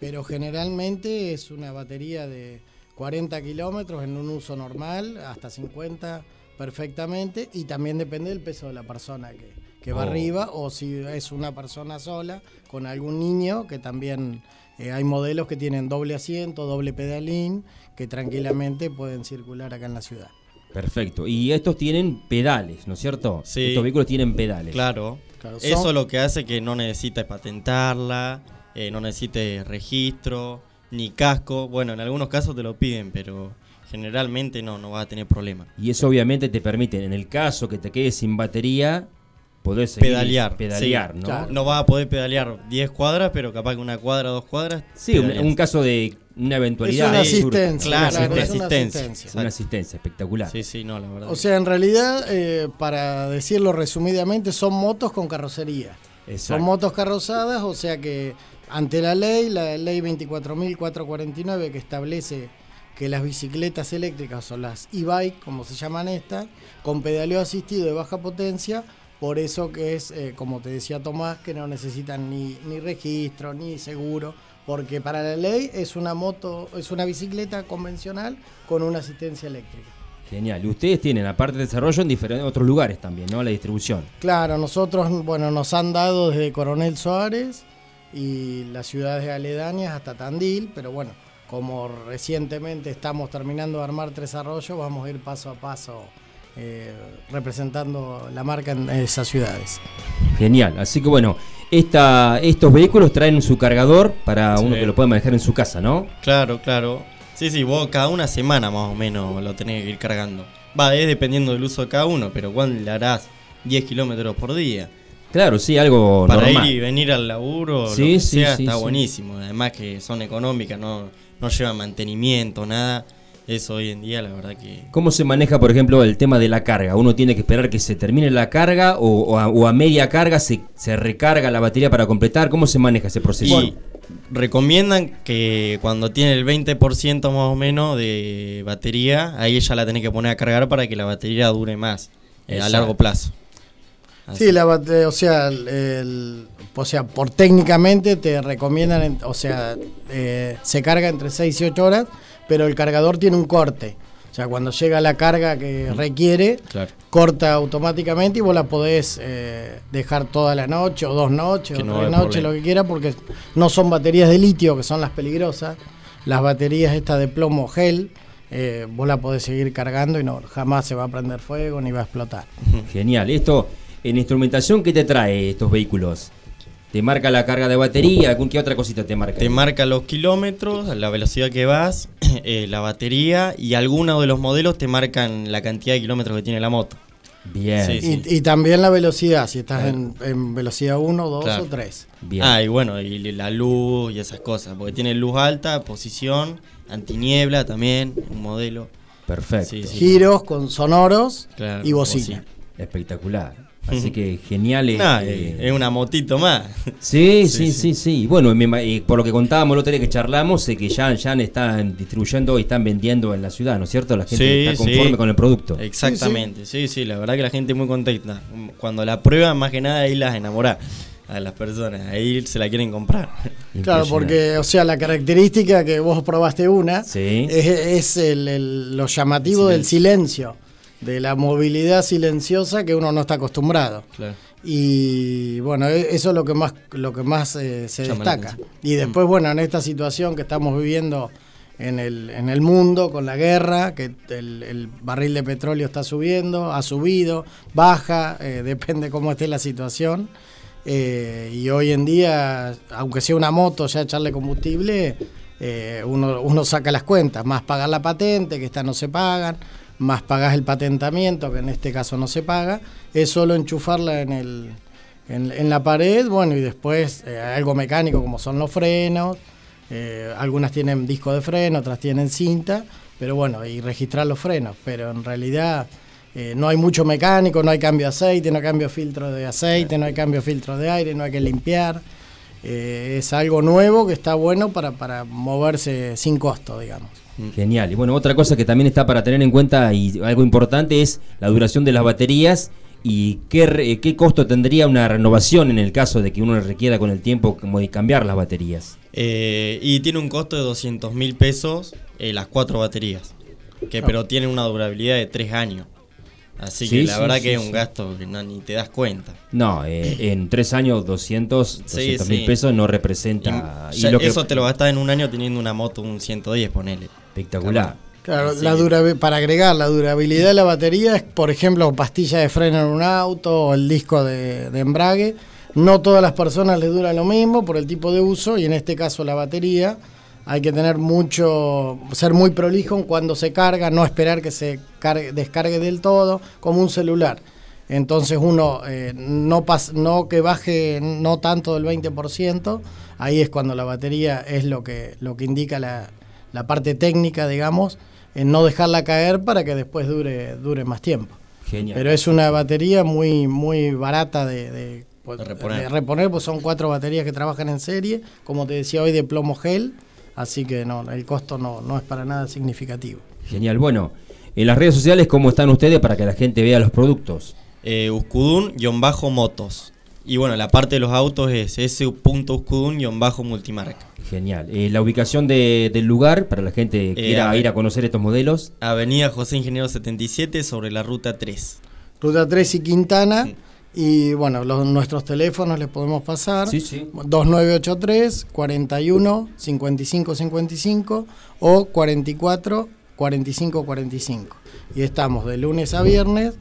S5: Pero generalmente es una batería de 40 kilómetros en un uso normal, hasta 50 perfectamente, y también depende del peso de la persona que, que va
S1: Oh.
S5: arriba, o si es una persona sola, con algún niño, que también eh, hay modelos que tienen doble asiento, doble pedalín, que tranquilamente pueden circular acá en la ciudad.
S1: Perfecto. Y estos tienen pedales, ¿no es cierto?
S4: Sí.
S1: Estos vehículos tienen pedales.
S4: Claro.
S5: Claro,
S4: Eso
S5: son-
S4: lo que hace que no necesites patentarla, eh, no necesites registro, ni casco. Bueno, en algunos casos te lo piden, pero generalmente no, no vas a tener problema.
S1: Y eso obviamente te permite, en el caso que te quedes sin batería, poder seguir
S4: Pedalear.
S1: pedalear
S4: sí.
S1: ¿no?
S5: Claro.
S4: No vas a poder pedalear 10 cuadras, pero capaz que una cuadra, dos cuadras.
S1: Sí, un, caso de una eventualidad.
S5: Es una asistencia,
S4: Claro,
S5: claro,
S4: una
S5: es una
S4: asistencia.
S5: asistencia.
S1: Una asistencia espectacular.
S4: Sí, sí, no, la verdad.
S5: O sea, en realidad, eh, para decirlo resumidamente, son motos con carrocería. Son
S1: Exacto.
S5: motos carrozadas, o sea que ante la ley, la ley 24.449 que establece que las bicicletas eléctricas o las e-bike, como se llaman estas, con pedaleo asistido de baja potencia, por eso que es, eh, como te decía Tomás, que no necesitan ni, ni registro, ni seguro, porque para la ley es una moto, es una bicicleta convencional con una asistencia eléctrica.
S1: Genial. Y ustedes tienen, aparte de desarrollo, en diferentes otros lugares también, ¿no? La distribución.
S5: Claro, nosotros, bueno, nos han dado desde Coronel Suárez y las ciudades aledañas hasta Tandil, pero bueno, como recientemente estamos terminando de armar Tres Arroyos, vamos a ir paso a paso eh, representando la marca en esas ciudades.
S1: Genial. Así que bueno, esta, estos vehículos traen su cargador para
S4: Sí.
S1: uno que lo pueda manejar en su casa, ¿no?
S4: Claro, claro. Sí, sí, vos cada una semana más o menos lo tenés que ir cargando. Va, es dependiendo del uso de cada uno, pero ¿cuándo le harás 10 kilómetros por día?
S1: Claro, sí, algo
S4: Para
S1: normal.
S4: ir y venir al laburo,
S1: Sí,
S4: lo que
S1: sí,
S4: sea,
S1: sí,
S4: está
S1: sí.
S4: buenísimo. Además que son económicas, no, no llevan mantenimiento, nada. Eso hoy en día, la verdad que...
S1: ¿Cómo se maneja, por ejemplo, el tema de la carga? ¿Uno tiene que esperar que se termine la carga o, o a, o a media carga se, se recarga la batería para completar? ¿Cómo se maneja ese proceso?
S4: Y recomiendan que cuando tiene el 20% más o menos de batería, ahí ya la tenés que poner a cargar para que la batería dure más eh, a largo plazo. Así.
S5: Sí, la o sea, el- el- o sea, por técnicamente te recomiendan, en- o sea, eh, se carga entre 6 y 8 horas, pero el cargador tiene un corte. O sea, cuando llega la carga que requiere,
S4: Claro.
S5: corta automáticamente y vos la podés eh, dejar toda la noche o dos noches
S4: Que
S5: o
S4: no
S5: tres noches,
S4: problema.
S5: lo que quiera, porque no son baterías de litio, que son las peligrosas. Las baterías estas de plomo gel, eh, vos la podés seguir cargando y no jamás se va a prender fuego ni va a explotar.
S1: Genial. Esto, en instrumentación, ¿qué te trae estos vehículos? ¿Te marca la carga de batería? ¿Con qué otra cosita te marca?
S4: Te marca los kilómetros, la velocidad que vas, (clears throat) eh, la batería y algunos de los modelos te marcan la cantidad de kilómetros que tiene la moto.
S1: Bien,
S4: Sí, sí.
S5: Y, y también la velocidad, si estás en, en velocidad 1, 2
S4: Claro.
S5: o 3.
S1: bien.
S4: Ah, y bueno, y la luz y esas cosas, porque tiene luz alta, posición, antiniebla también, un modelo.
S1: Perfecto.
S4: Sí, sí.
S5: Giros con sonoros
S4: Claro,
S5: y bocina.
S1: Espectacular. Así que genial.
S4: Nah,
S1: este,
S4: es una motito más.
S1: Sí, sí,
S4: Sí,
S1: sí, sí. Bueno, eh, por lo que contábamos el otro día que charlamos, sé que ya, ya están distribuyendo y están vendiendo en la ciudad, ¿no es cierto? La gente
S4: Sí,
S1: está conforme
S4: sí.
S1: con el producto.
S4: Exactamente, sí, sí, la verdad que la gente es muy contenta. Cuando la prueban, más que nada, ahí las enamora a las personas, ahí se la quieren comprar.
S5: Claro, porque, o sea, la característica que vos probaste una
S1: Sí.
S5: es, es el, el- lo llamativo del silencio. De la movilidad silenciosa que uno no está acostumbrado.
S4: Claro.
S5: Y bueno, e- eso es lo que más, lo que más eh, se
S4: Llama
S5: destaca. Y después, bueno, en esta situación que estamos viviendo en el, en el mundo con la guerra, que el, el barril de petróleo está subiendo, ha subido, baja, eh, (laughs) depende cómo esté la situación. Eh, y hoy en día, aunque sea una moto, ya echarle combustible, uno, uno saca las cuentas, más pagar la patente, que esta no se pagan, más pagás el patentamiento, que en este caso no se paga, es solo enchufarla en, el, en, la pared, bueno, y después eh, algo mecánico como son los frenos, eh, algunas tienen disco de freno, otras tienen cinta, pero bueno, y registrar los frenos, pero en realidad eh, no hay mucho mecánico, no hay cambio de aceite, no hay cambio de filtro de aceite, no hay cambio de filtro de aire, no hay que limpiar. Eh, es algo nuevo que está bueno para, para moverse sin costo, digamos.
S1: Genial. Y bueno, otra cosa que también está para tener en cuenta y algo importante es la duración de las baterías y qué, re- qué costo tendría una renovación en el caso de que uno requiera con el tiempo cambiar las baterías.
S4: Eh, y tiene un costo de 200 mil pesos eh, las cuatro baterías. Que, pero tiene una durabilidad de tres años. Así
S1: Sí,
S4: que la
S1: sí,
S4: verdad
S1: sí,
S4: que es un gasto que no, ni te das cuenta.
S1: No, eh, en tres años 200,
S4: Sí,
S1: 200 mil
S4: sí.
S1: pesos no
S4: Y
S1: representa... y
S4: ya
S1: lo que-
S4: eso te lo gastas en un año teniendo una moto, un 110, ponele.
S1: Espectacular.
S5: Claro, la para agregar la durabilidad de la batería es, por ejemplo, pastilla de freno en un auto o el disco de, de embrague. No todas las personas les dura lo mismo por el tipo de uso y en este caso la batería hay que tener mucho, ser muy prolijo en cuando se carga, no esperar que se cargue- descargue del todo, como un celular. Entonces uno eh, no, pas- no que baje no tanto del 20%, ahí es cuando la batería es lo que, lo que indica la, la parte técnica, digamos, en no dejarla caer para que después dure, dure más tiempo.
S1: Genial.
S5: Pero es una batería muy, muy barata de, de- pues,
S4: De reponer.
S5: de reponer, pues son cuatro baterías que trabajan en serie, como te decía hoy, de plomo gel, así que no, el costo no, no es para nada significativo.
S1: Genial. Bueno, en las redes sociales, ¿cómo están ustedes para que la gente vea los productos?
S4: Eh, Uscudun-motos. Y bueno, la parte de los autos es s.uscudun-multimarca.
S1: Genial. Eh, la ubicación de- del lugar para la gente que
S4: Eh,
S1: quiera
S4: a
S1: ir a conocer estos modelos.
S4: Avenida José Ingeniero 77 sobre la ruta 3.
S5: Ruta 3 y Quintana, y bueno, los, nuestros teléfonos les podemos pasar.
S1: Sí, sí.
S5: 2983 41 55 55 o 44 45 45. Y estamos de lunes a viernes,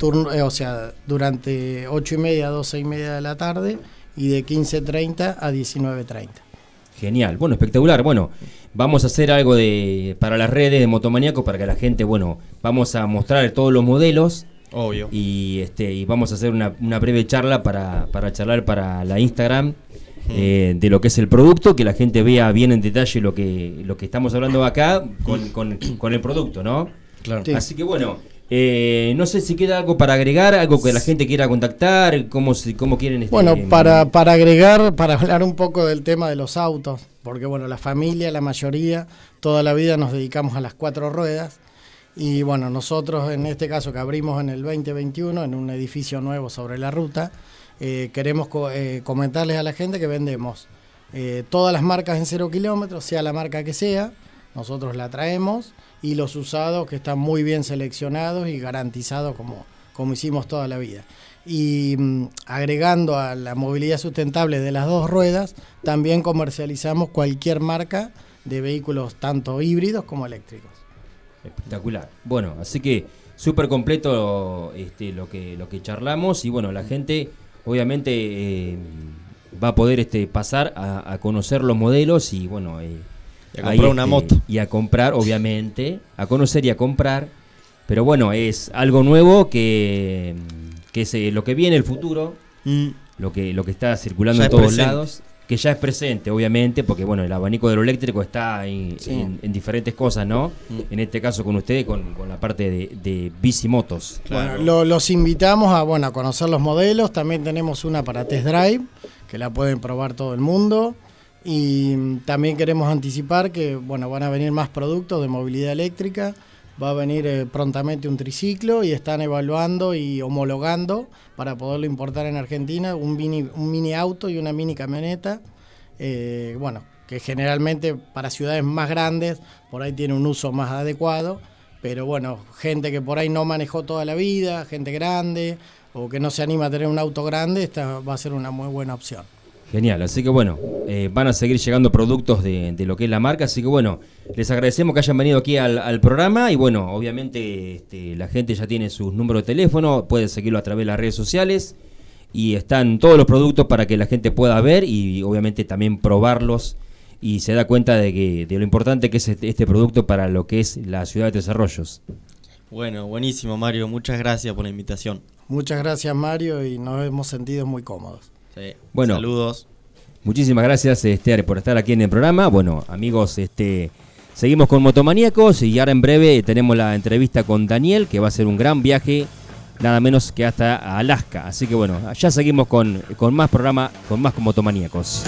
S5: turno, eh, o sea, durante 8 y media a 12 y media de la tarde y de 15.30 a 19.30.
S1: Genial, bueno, espectacular. Bueno, vamos a hacer algo de para las redes de Motomaníaco para que la gente, bueno, vamos a mostrar todos los modelos
S4: Obvio.
S1: y este y vamos a hacer una, una breve charla para, para charlar para la Instagram eh, de lo que es el producto, que la gente vea bien en detalle lo que lo que estamos hablando acá con, con- con el producto, ¿no?
S4: Claro.
S5: Sí.
S1: Así que bueno, eh, no sé si queda algo para agregar, algo que la gente quiera contactar, cómo, cómo quieren... este,
S5: Bueno, para, para agregar, para hablar un poco del tema de los autos, porque bueno, la familia, la mayoría, toda la vida nos dedicamos a las cuatro ruedas. Y bueno, nosotros en este caso que abrimos en el 2021 en un edificio nuevo sobre la ruta, eh, queremos co- eh, comentarles a la gente que vendemos todas las marcas en cero kilómetros, sea la marca que sea, nosotros la traemos y los usados que están muy bien seleccionados y garantizados como, como hicimos toda la vida. Y mm, agregando a la movilidad sustentable de las dos ruedas, también comercializamos cualquier marca de vehículos tanto híbridos como eléctricos.
S1: Espectacular. Bueno, así que súper completo este, lo que lo que charlamos y bueno, la gente obviamente eh, va a poder este pasar a, conocer los modelos y bueno, eh,
S4: Y a comprar una moto.
S1: y a comprar obviamente, a conocer y a comprar. Pero bueno, es algo nuevo que que es eh, lo que viene el futuro,
S4: Mm,
S1: lo que lo que está circulando
S4: Ya
S1: en
S4: es
S1: todos
S4: presente.
S1: lados. Que ya es presente, obviamente, porque bueno, el abanico de lo eléctrico está en,
S5: Sí.
S1: en- en diferentes cosas, ¿no?
S4: Mm.
S1: En este caso con ustedes, con, con la parte de, de bicimotos.
S4: Claro.
S5: Bueno, lo- los invitamos a, bueno, a conocer los modelos. También tenemos una para test drive, que la pueden probar todo el mundo. Y también queremos anticipar que bueno, van a venir más productos de movilidad eléctrica. Va a venir eh, prontamente un triciclo y están evaluando y homologando para poderlo importar en Argentina un mini, un mini auto y una mini camioneta. eh, bueno, que generalmente para ciudades más grandes por ahí tiene un uso más adecuado pero bueno, gente que por ahí no manejó toda la vida, gente grande o que no se anima a tener un auto grande, esta va a ser una muy buena opción.
S1: Genial, así que bueno, eh, van a seguir llegando productos de, lo que es la marca, así que bueno, les agradecemos que hayan venido aquí al, programa y bueno, obviamente este, la gente ya tiene sus números de teléfono, puede seguirlo a través de las redes sociales y están todos los productos para que la gente pueda ver y obviamente también probarlos y se da cuenta de, que, de lo importante que es este, este producto para lo que es la ciudad de Desarrollos.
S4: Bueno, buenísimo Mario, muchas gracias por la invitación.
S5: Muchas gracias Mario y nos hemos sentido muy cómodos.
S1: Bueno,
S4: saludos.
S1: Muchísimas gracias, este, por estar aquí en el programa. Bueno, amigos, este, seguimos con Motomaníacos y ahora en breve tenemos la entrevista con Daniel, que va a ser un gran viaje, nada menos que hasta Alaska. Así que bueno, ya seguimos con, con más programa, con más con Motomaníacos.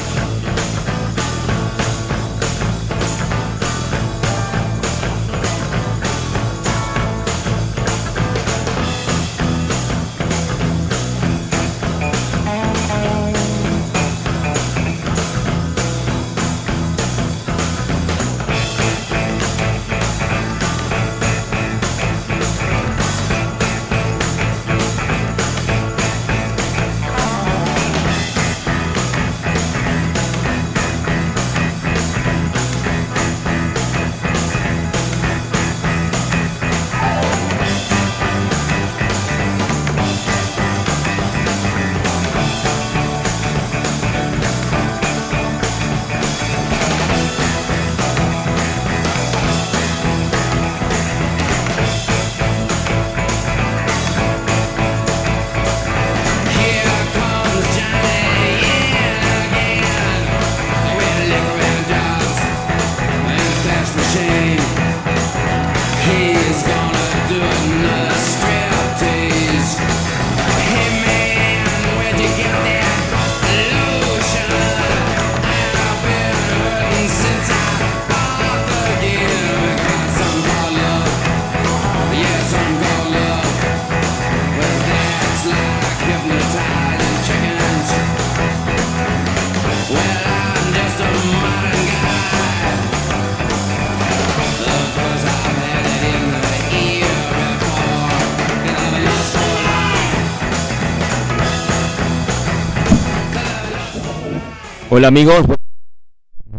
S1: Hola amigos,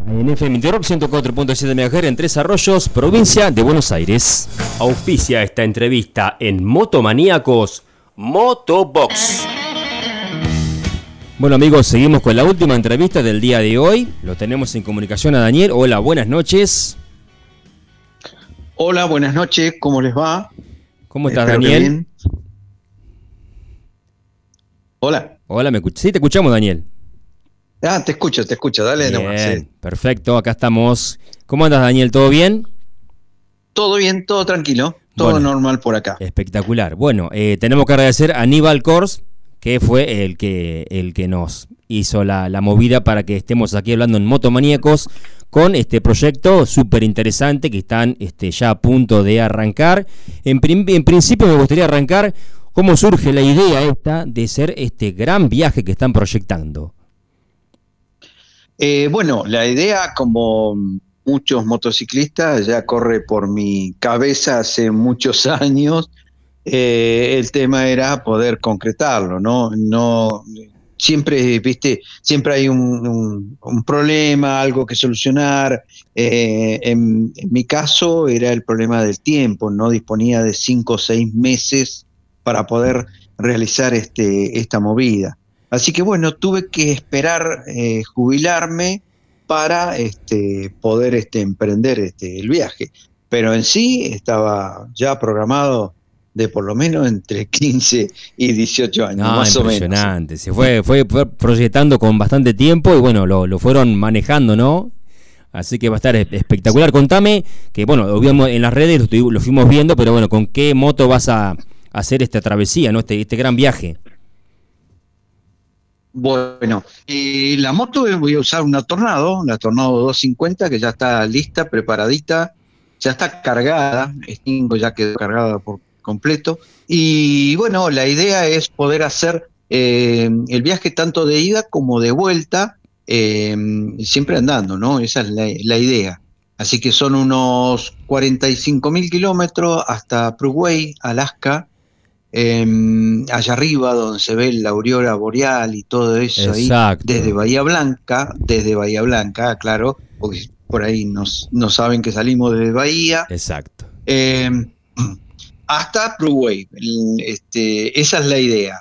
S1: en FM Rock 104.7 MHz en Tres Arroyos, provincia de Buenos Aires. Auspicia esta entrevista en Motomaníacos Motobox. Bueno amigos, seguimos con la última entrevista del día de hoy. Lo tenemos en comunicación a Daniel. Hola, buenas noches.
S6: Hola, buenas noches, ¿cómo les va?
S1: ¿Cómo estás, Daniel?
S6: Hola.
S1: Hola, ¿me Sí, te escuchamos, Daniel.
S6: Ah, te escucho, te escucho, dale nomás.
S1: Perfecto, acá estamos. ¿Cómo andas, Daniel? ¿Todo bien?
S6: Todo bien, todo tranquilo, todo normal por acá.
S1: Espectacular. Bueno, eh, tenemos que agradecer a Aníbal Kors, que fue el que, el que nos hizo la, movida para que estemos aquí hablando en Motomaníacos con este proyecto súper interesante que están este, ya a punto de arrancar. En, en principio me gustaría arrancar cómo surge la idea esta de ser este gran viaje que están proyectando.
S6: Eh, bueno, la idea, como muchos motociclistas, ya corre por mi cabeza hace muchos (laughs) años. Eh, el tema era poder concretarlo, ¿no? No siempre, viste, siempre hay un, problema, algo que solucionar. Eh, en, mi caso era el problema del tiempo, no disponía de cinco o seis meses para poder realizar este, esta movida. Así que bueno, tuve que esperar eh, jubilarme para este, poder este, emprender este, el viaje. Pero en sí estaba ya programado de por lo menos entre (laughs) 15 y 18 años, más o menos.
S1: Impresionante, se fue, fue, proyectando con bastante tiempo y bueno, lo, fueron manejando, ¿no? Así que va a estar espectacular. Contame, que bueno, lo en las redes, lo, fuimos viendo, pero bueno, ¿con qué moto vas a, hacer esta travesía, ¿no? Este, este gran viaje.
S6: Bueno, y la moto voy a usar una Tornado, la Tornado 250, que ya está lista, preparadita, ya está cargada, ya quedó cargada por completo. Y bueno, la idea es poder hacer eh, el viaje tanto de ida como de vuelta, eh, siempre andando, ¿no? Esa es la, idea. Así que son unos 45 mil kilómetros hasta Prudway, Alaska, em, allá arriba donde se ve la aurora boreal y todo eso ahí, desde Bahía Blanca, desde Bahía Blanca, claro, porque por ahí nos, no saben que salimos desde Bahía.
S1: Exacto.
S6: Em, hasta Prudway, este, esa es la idea.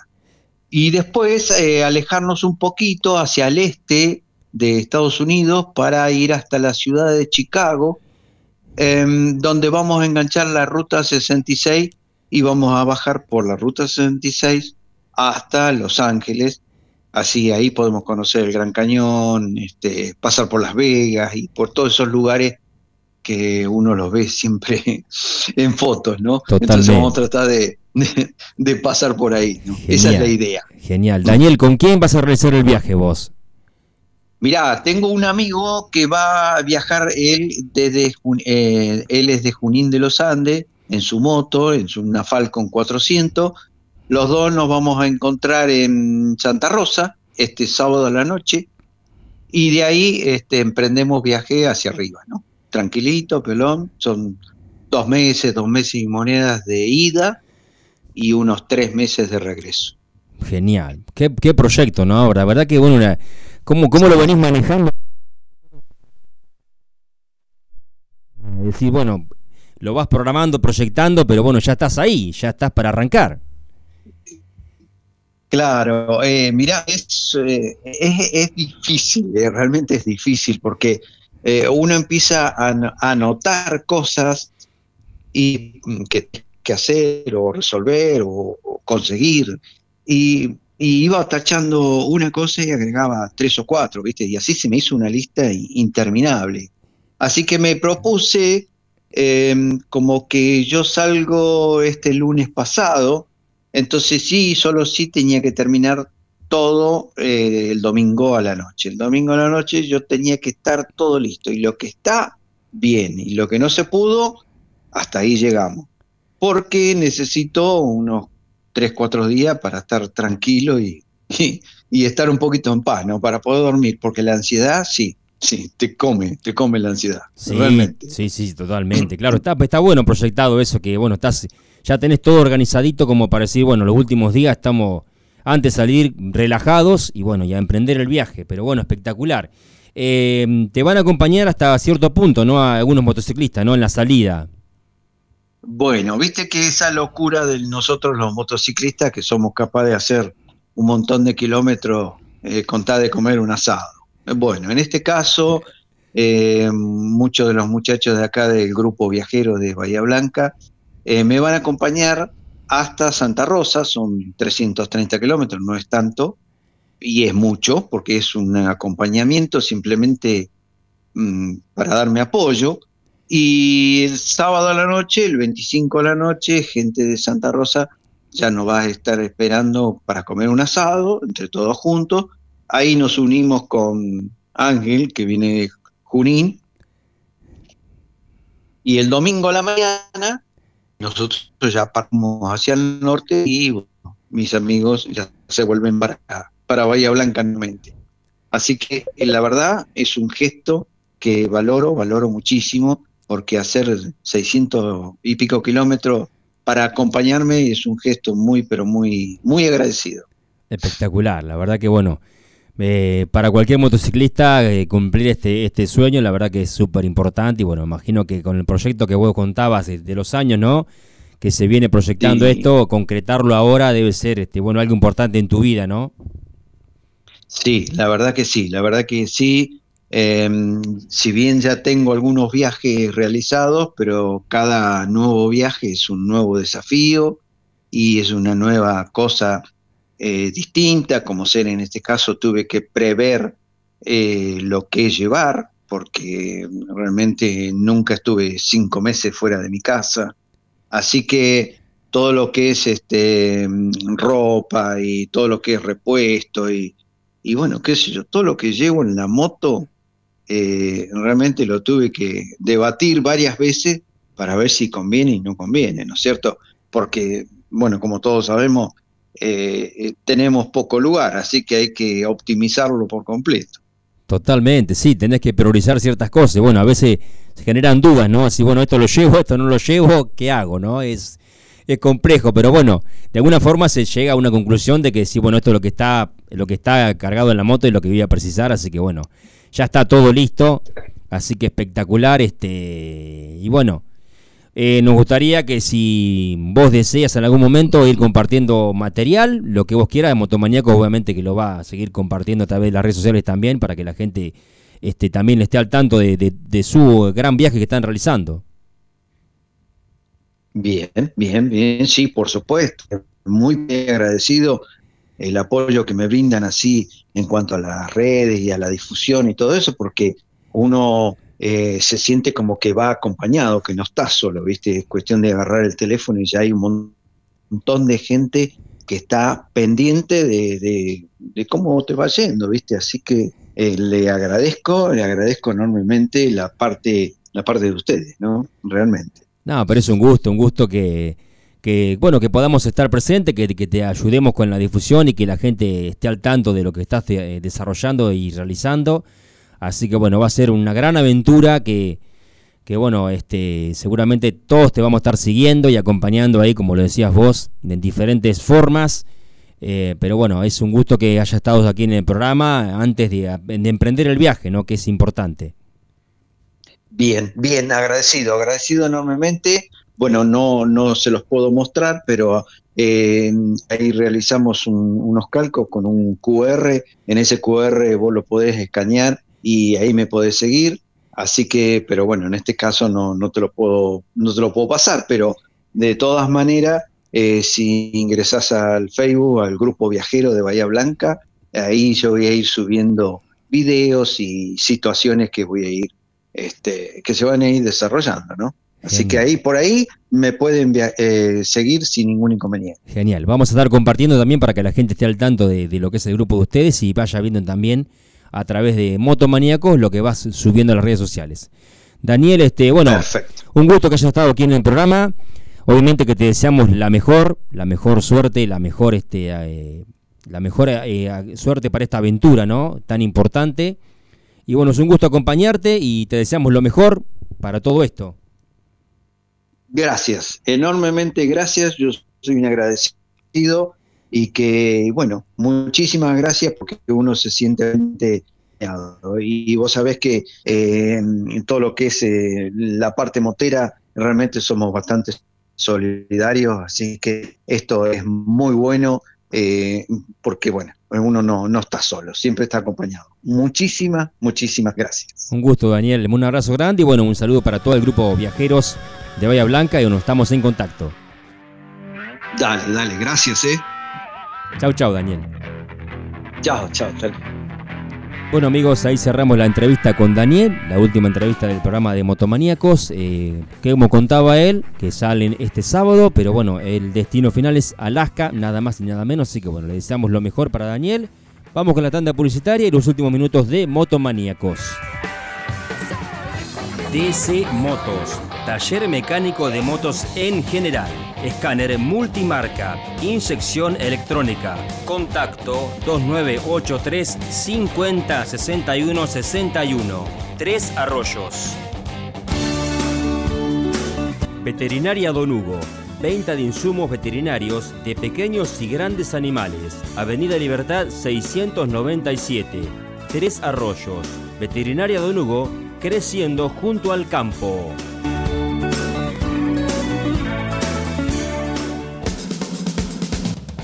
S6: Y después eh, alejarnos un poquito hacia el este de Estados Unidos para ir hasta la ciudad de Chicago, em, donde vamos a enganchar la ruta 66 y vamos a bajar por la ruta 66 hasta Los Ángeles. Así ahí podemos conocer el Gran Cañón, este, pasar por Las Vegas y por todos esos lugares que uno los ve siempre (laughs) en fotos, ¿no? Entonces vamos a tratar de, pasar por ahí, Esa es la idea.
S1: Genial. Daniel, ¿con quién vas a realizar el viaje vos?
S6: Mirá, tengo un amigo que va a viajar, él, desde, eh, él es de Junín de los Andes, en su moto, en su, una Falcon 400. Los dos nos vamos a encontrar en Santa Rosa este sábado a la noche y de ahí este, emprendemos viaje hacia arriba, ¿no? Tranquilito, pelón, son dos meses, dos meses y monedas de ida y unos tres meses de regreso.
S1: Genial. Qué, qué proyecto, ¿no? Ahora, verdad que bueno, ¿Cómo, cómo lo venís manejando? Decir, bueno, lo vas programando, proyectando, pero bueno, ya estás ahí, ya estás para arrancar.
S6: Claro, eh, mira, es, eh, es, difícil, eh, realmente es difícil, porque eh, uno empieza a, notar cosas y mm, que, que hacer o resolver o, o conseguir. Y y iba tachando una cosa y agregaba tres o cuatro, ¿viste? Y así se me hizo una lista interminable. Así que me propuse em, como que yo salgo este lunes pasado, entonces sí, solo sí tenía que terminar todo eh, el domingo a la noche. El domingo a la noche yo tenía que estar todo listo y lo que está, bien, y lo que no se pudo, hasta ahí llegamos. Porque necesito unos tres, cuatro días para estar tranquilo y, (laughs) y, estar un poquito en paz, ¿no? Para poder dormir, porque la ansiedad, sí, sí, te come, te come la ansiedad,
S1: sí, realmente. Sí, sí, totalmente. Claro, está, está bueno proyectado eso, que bueno, estás, ya tenés todo organizadito como para decir, bueno, los últimos días estamos antes de salir relajados y bueno, ya emprender el viaje, pero bueno, espectacular. Eh, te van a acompañar hasta cierto punto, ¿no? A algunos motociclistas, ¿no? En la salida.
S6: Bueno, viste que esa locura de nosotros los motociclistas que somos capaces de hacer un montón de kilómetros eh, con tal de comer un asado. Bueno, en este caso, eh, muchos de los muchachos de acá del grupo viajero de Bahía Blanca eh, me van a acompañar hasta Santa Rosa, son 330 kilómetros, no es tanto, y es mucho, porque es un acompañamiento simplemente mm, para darme apoyo. Y el sábado a la noche, el 25 a la noche, gente de Santa Rosa ya nos va a estar esperando para comer un asado, entre todos juntos. Ahí nos unimos con Ángel, que viene de Junín. Y el domingo a la mañana, nosotros ya partimos hacia el norte y mis amigos ya se vuelven para, para Bahía Blanca nuevamente. Así que la verdad es un gesto que valoro, valoro muchísimo porque hacer 600 y pico kilómetros para acompañarme es un gesto muy, pero muy, muy agradecido.
S1: Espectacular, la verdad que bueno, eh, para cualquier motociclista eh, cumplir este, este sueño, la verdad que es súper importante y bueno, imagino que con el proyecto que vos contabas de, los años, ¿no? Que se viene proyectando esto, concretarlo ahora debe ser, este, bueno, algo importante en tu vida, ¿no?
S6: Sí, la verdad que sí, la verdad que sí. Em, si bien ya tengo algunos viajes realizados, pero cada nuevo viaje es un nuevo desafío y es una nueva cosa eh, distinta, como ser en este caso tuve que prever eh, lo que llevar, porque realmente nunca estuve cinco meses fuera de mi casa. Así que todo lo que es este ropa y todo lo que es repuesto y, y bueno, qué sé yo, todo lo que llevo en la moto eh, realmente lo tuve que debatir varias veces para ver si conviene y no conviene, ¿no es cierto? Porque, bueno, como todos sabemos, eh, eh, tenemos poco lugar, así que hay que optimizarlo por completo.
S1: Totalmente, sí, tenés que priorizar ciertas cosas. Bueno, a veces se generan dudas, ¿no? Así, bueno, esto lo llevo, (laughs) esto no lo llevo, ¿qué hago, no? Es, es complejo, pero bueno, de alguna forma se llega a una conclusión de que sí, bueno, esto es lo que está, lo que está cargado en la moto y lo que voy a precisar, así que bueno, ya está todo listo, así que espectacular, este, y bueno, eh, nos gustaría que si vos deseas en algún momento ir compartiendo material, lo que vos quieras, de Motomaníaco obviamente que lo va a seguir compartiendo a través de las redes sociales también, para que la gente este, también esté al tanto de, de su gran viaje que están realizando.
S6: Bien, bien, bien, sí, por supuesto. Muy agradecido el apoyo que me brindan así en cuanto a las redes y a la difusión y todo eso, porque uno eh, se siente como que va acompañado, que no está solo, ¿viste? Es cuestión de agarrar el teléfono y ya hay un montón de gente que está pendiente de, cómo te va yendo, ¿viste? Así que eh, le agradezco, le agradezco enormemente la parte, la parte de ustedes, ¿no? Realmente.
S1: No, pero es un gusto, un gusto que, bueno, que podamos estar presentes, que, que, te ayudemos con la difusión y que la gente esté al tanto de lo que estás eh, desarrollando y realizando. Así que bueno, va a ser una gran aventura que, que bueno, este, seguramente todos te vamos a estar siguiendo y acompañando ahí, como lo decías vos, en diferentes formas. Eh, pero bueno, es un gusto que haya estado aquí en el programa antes de, de emprender el viaje, ¿no? Que es importante.
S6: Bien, bien, agradecido, agradecido enormemente. Bueno, no, no se los puedo mostrar, pero eh, ahí realizamos unos calcos con un QR. En ese QR vos lo podés escanear y ahí me podés seguir. Así que, pero bueno, en este caso no, no te lo puedo, no te lo puedo pasar, pero de todas maneras, eh, si ingresás al Facebook, al grupo viajero de Bahía Blanca, ahí yo voy a ir subiendo videos y situaciones que voy a ir este, que se van a ir desarrollando, ¿no? Así que ahí por ahí me pueden eh, seguir sin ningún inconveniente.
S1: Genial. Vamos a estar compartiendo también para que la gente esté al tanto de, lo que es el grupo de ustedes y vaya viendo también a través de Motomaníacos lo que vas subiendo a las redes sociales. Daniel, este, bueno, un gusto que hayas estado aquí en el programa. Obviamente que te deseamos la mejor, la mejor suerte, la mejor, este, eh, la mejor eh, suerte para esta aventura, ¿no? Tan importante. Y bueno, es un gusto acompañarte y te deseamos lo mejor para todo esto.
S6: Gracias, enormemente gracias. Yo soy un agradecido y que, bueno, muchísimas gracias porque uno se siente y vos sabés que eh, en todo lo que es eh, la parte motera realmente somos bastante solidarios, así que esto es muy bueno eh, porque bueno, uno no, no está solo, siempre está acompañado. Muchísimas, muchísimas gracias.
S1: Un gusto, Daniel. Un abrazo grande y bueno, un saludo para todo el grupo Viajeros de Bahía Blanca y bueno, estamos en contacto.
S6: Dale, dale, gracias, eh.
S1: Chau, chau, Daniel.
S6: Chao, chao, chao.
S1: Bueno amigos, ahí cerramos la entrevista con Daniel, la última entrevista del programa de Motomaníacos, eh, que como contaba él, que salen este sábado, pero bueno, el destino final es Alaska, nada más y nada menos, así que bueno, le deseamos lo mejor para Daniel. Vamos con la tanda publicitaria y los últimos minutos de Motomaníacos. DC Motos, taller mecánico de motos en general, escáner multimarca, inyección electrónica, contacto 2983 50 61 61, Tres Arroyos. Veterinaria Don Hugo, venta de insumos veterinarios de pequeños y grandes animales, Avenida Libertad 697, Tres Arroyos, Veterinaria Don Hugo, creciendo junto al campo.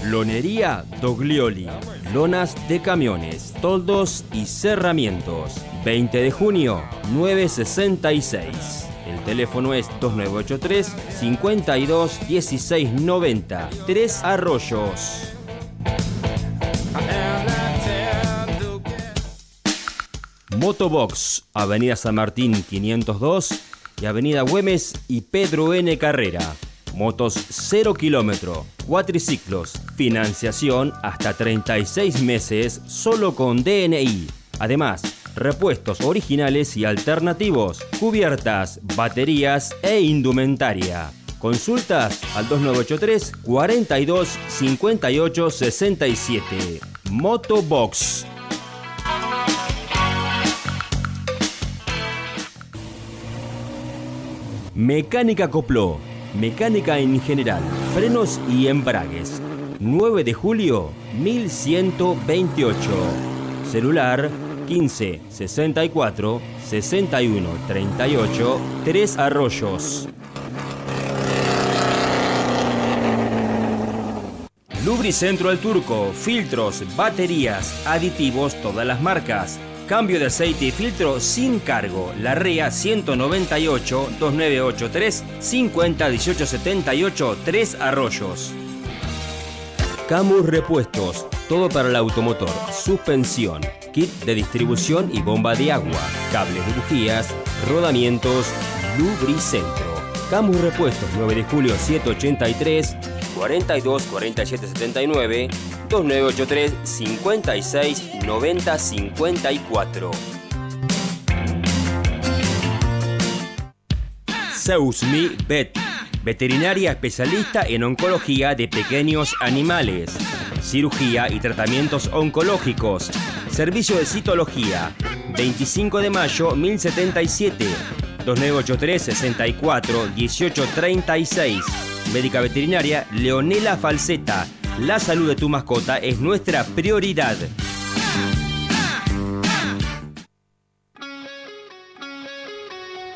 S1: Lonería Doglioli. Lonas de camiones, toldos y cerramientos. 20 de junio, 966. El teléfono es 2983 52 16 90. Tres Arroyos. Motobox, Avenida San Martín 502 y Avenida Güemes y Pedro N. Carrera. Motos 0 kilómetro, cuatriciclos, financiación hasta 36 meses solo con DNI. Además, repuestos originales y alternativos, cubiertas, baterías e indumentaria. Consultas al 2983 42 58 67. Motobox Mecánica Copló, mecánica en general, frenos y embragues. 9 de julio 1128. Celular 15 64 61 38 3 Arroyos. Lubricentro El Turco, filtros, baterías, aditivos, todas las marcas. Cambio de aceite y filtro sin cargo. La REA 198 2983 50 1878 3 Arroyos. Camus Repuestos, todo para el automotor, suspensión, kit de distribución y bomba de agua, cables de bujías, rodamientos, Lubricentro. Camus Repuestos 9 de julio 783 42 47 79 2983 56 90 54. Seusmi Vet, veterinaria especialista en oncología de pequeños animales, cirugía y tratamientos oncológicos, servicio de citología, 25 de mayo 1077, 2983 64 1836. Médica veterinaria Leonela Falseta. La salud de tu mascota es nuestra prioridad.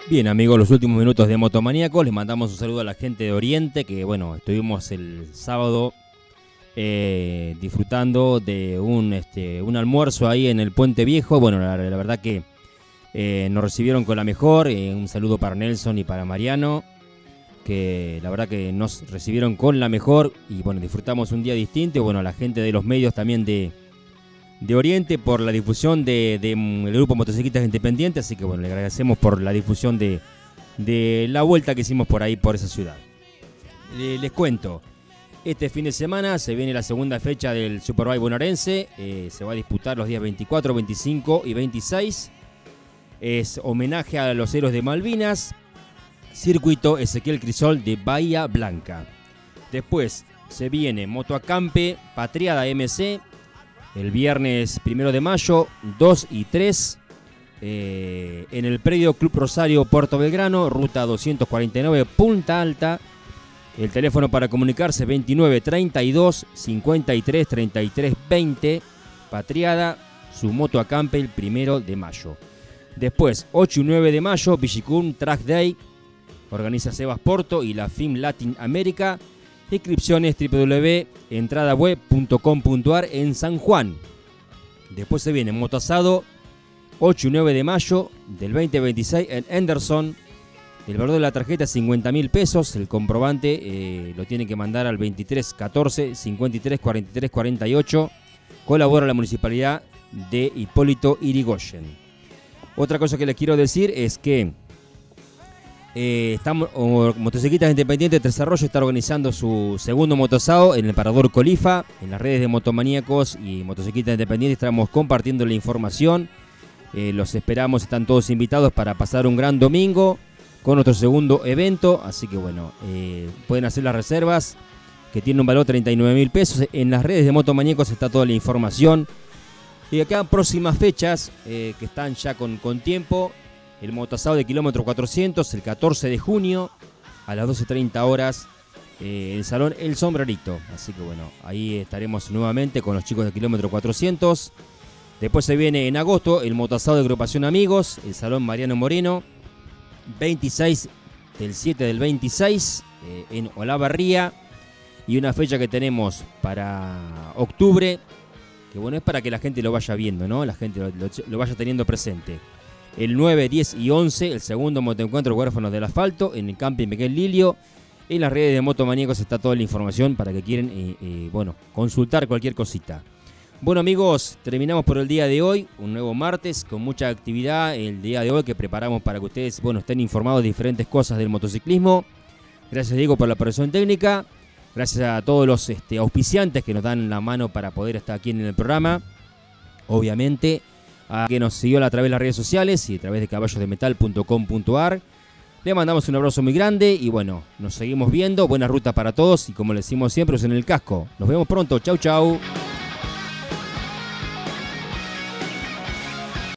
S1: Bien amigos, los últimos minutos de Motomaníaco. Les mandamos un saludo a la gente de Oriente, que bueno, estuvimos el sábado eh, disfrutando de un, este, un almuerzo ahí en el Puente Viejo. Bueno, la verdad que eh, nos recibieron con la mejor. Eh, un saludo para Nelson y para Mariano, que la verdad que nos recibieron con la mejor y bueno, disfrutamos un día distinto. Bueno, la gente de los medios también de, de Oriente por la difusión del de, el grupo Motociclistas Independientes. Así que bueno, le agradecemos por la difusión de, de la vuelta que hicimos por ahí, por esa ciudad. Le- les cuento. Este fin de semana se viene la segunda fecha del Superbike bonaerense. eh, se va a disputar los días 24, 25 y 26. Es homenaje a los héroes de Malvinas. Circuito Ezequiel Crisol de Bahía Blanca. Después se viene Motoacampe Patriada MC. El viernes 1 de mayo, 2 y 3. eh, en el predio Club Rosario Puerto Belgrano, ruta 249 Punta Alta. El teléfono para comunicarse 29 32 53 33 20. Patriada, su moto acampe el primero de mayo. Después, 8 y 9 de mayo, Villicum Track Day. Organiza Sebas Porto y la FIM Latin América. Inscripciones www.entradaweb.com.ar en San Juan. Después se viene Motoasado 8 y 9 de mayo del 2026 en Henderson. El valor de la tarjeta es 50 mil pesos. El comprobante eh, lo tiene que mandar al 23 14 53 43 48. Colabora la municipalidad de Hipólito Irigoyen. Otra cosa que les quiero decir es que eh, estamos, Motociclistas Independientes de Tres Arroyos está organizando su segundo motosao en el Parador Colifa. En las redes de Motomaníacos y Motociclistas Independientes estamos compartiendo la información. Eh, los esperamos, están todos invitados para pasar un gran domingo con nuestro segundo evento. Así que bueno, eh, pueden hacer las reservas que tiene un valor de 39 mil pesos. En las redes de Motomaníacos está toda la información. Y acá próximas fechas eh, que están ya con, con tiempo. El motosao de kilómetro 400, el 14 de junio, a las 12.30 horas, eh, el Salón El Sombrerito. Así que bueno, ahí estaremos nuevamente con los chicos de kilómetro 400. Después se viene en agosto el motosao de agrupación Amigos, el Salón Mariano Moreno, 26 del 7 del 26, eh, en Olavarría. Y una fecha que tenemos para octubre, que bueno, es para que la gente lo vaya viendo, ¿no? La gente lo, vaya teniendo presente. El 9, 10 y 11, el segundo motoencuentro huérfanos del asfalto en el camping Miguel Lilio. En las redes de Motomaníacos está toda la información para que quieren, eh, eh, bueno, consultar cualquier cosita. Bueno amigos, terminamos por el día de hoy, un nuevo martes con mucha actividad el día de hoy que preparamos para que ustedes, bueno, estén informados de diferentes cosas del motociclismo. Gracias Diego por la operación técnica. Gracias a todos los este, auspiciantes que nos dan la mano para poder estar aquí en el programa. Obviamente, a que nos siguió a través de las redes sociales y a través de caballosdemetal.com.ar. Le mandamos un abrazo muy grande y bueno, nos seguimos viendo. Buena ruta para todos y como le decimos siempre, usen el casco. Nos vemos pronto. Chau, chau.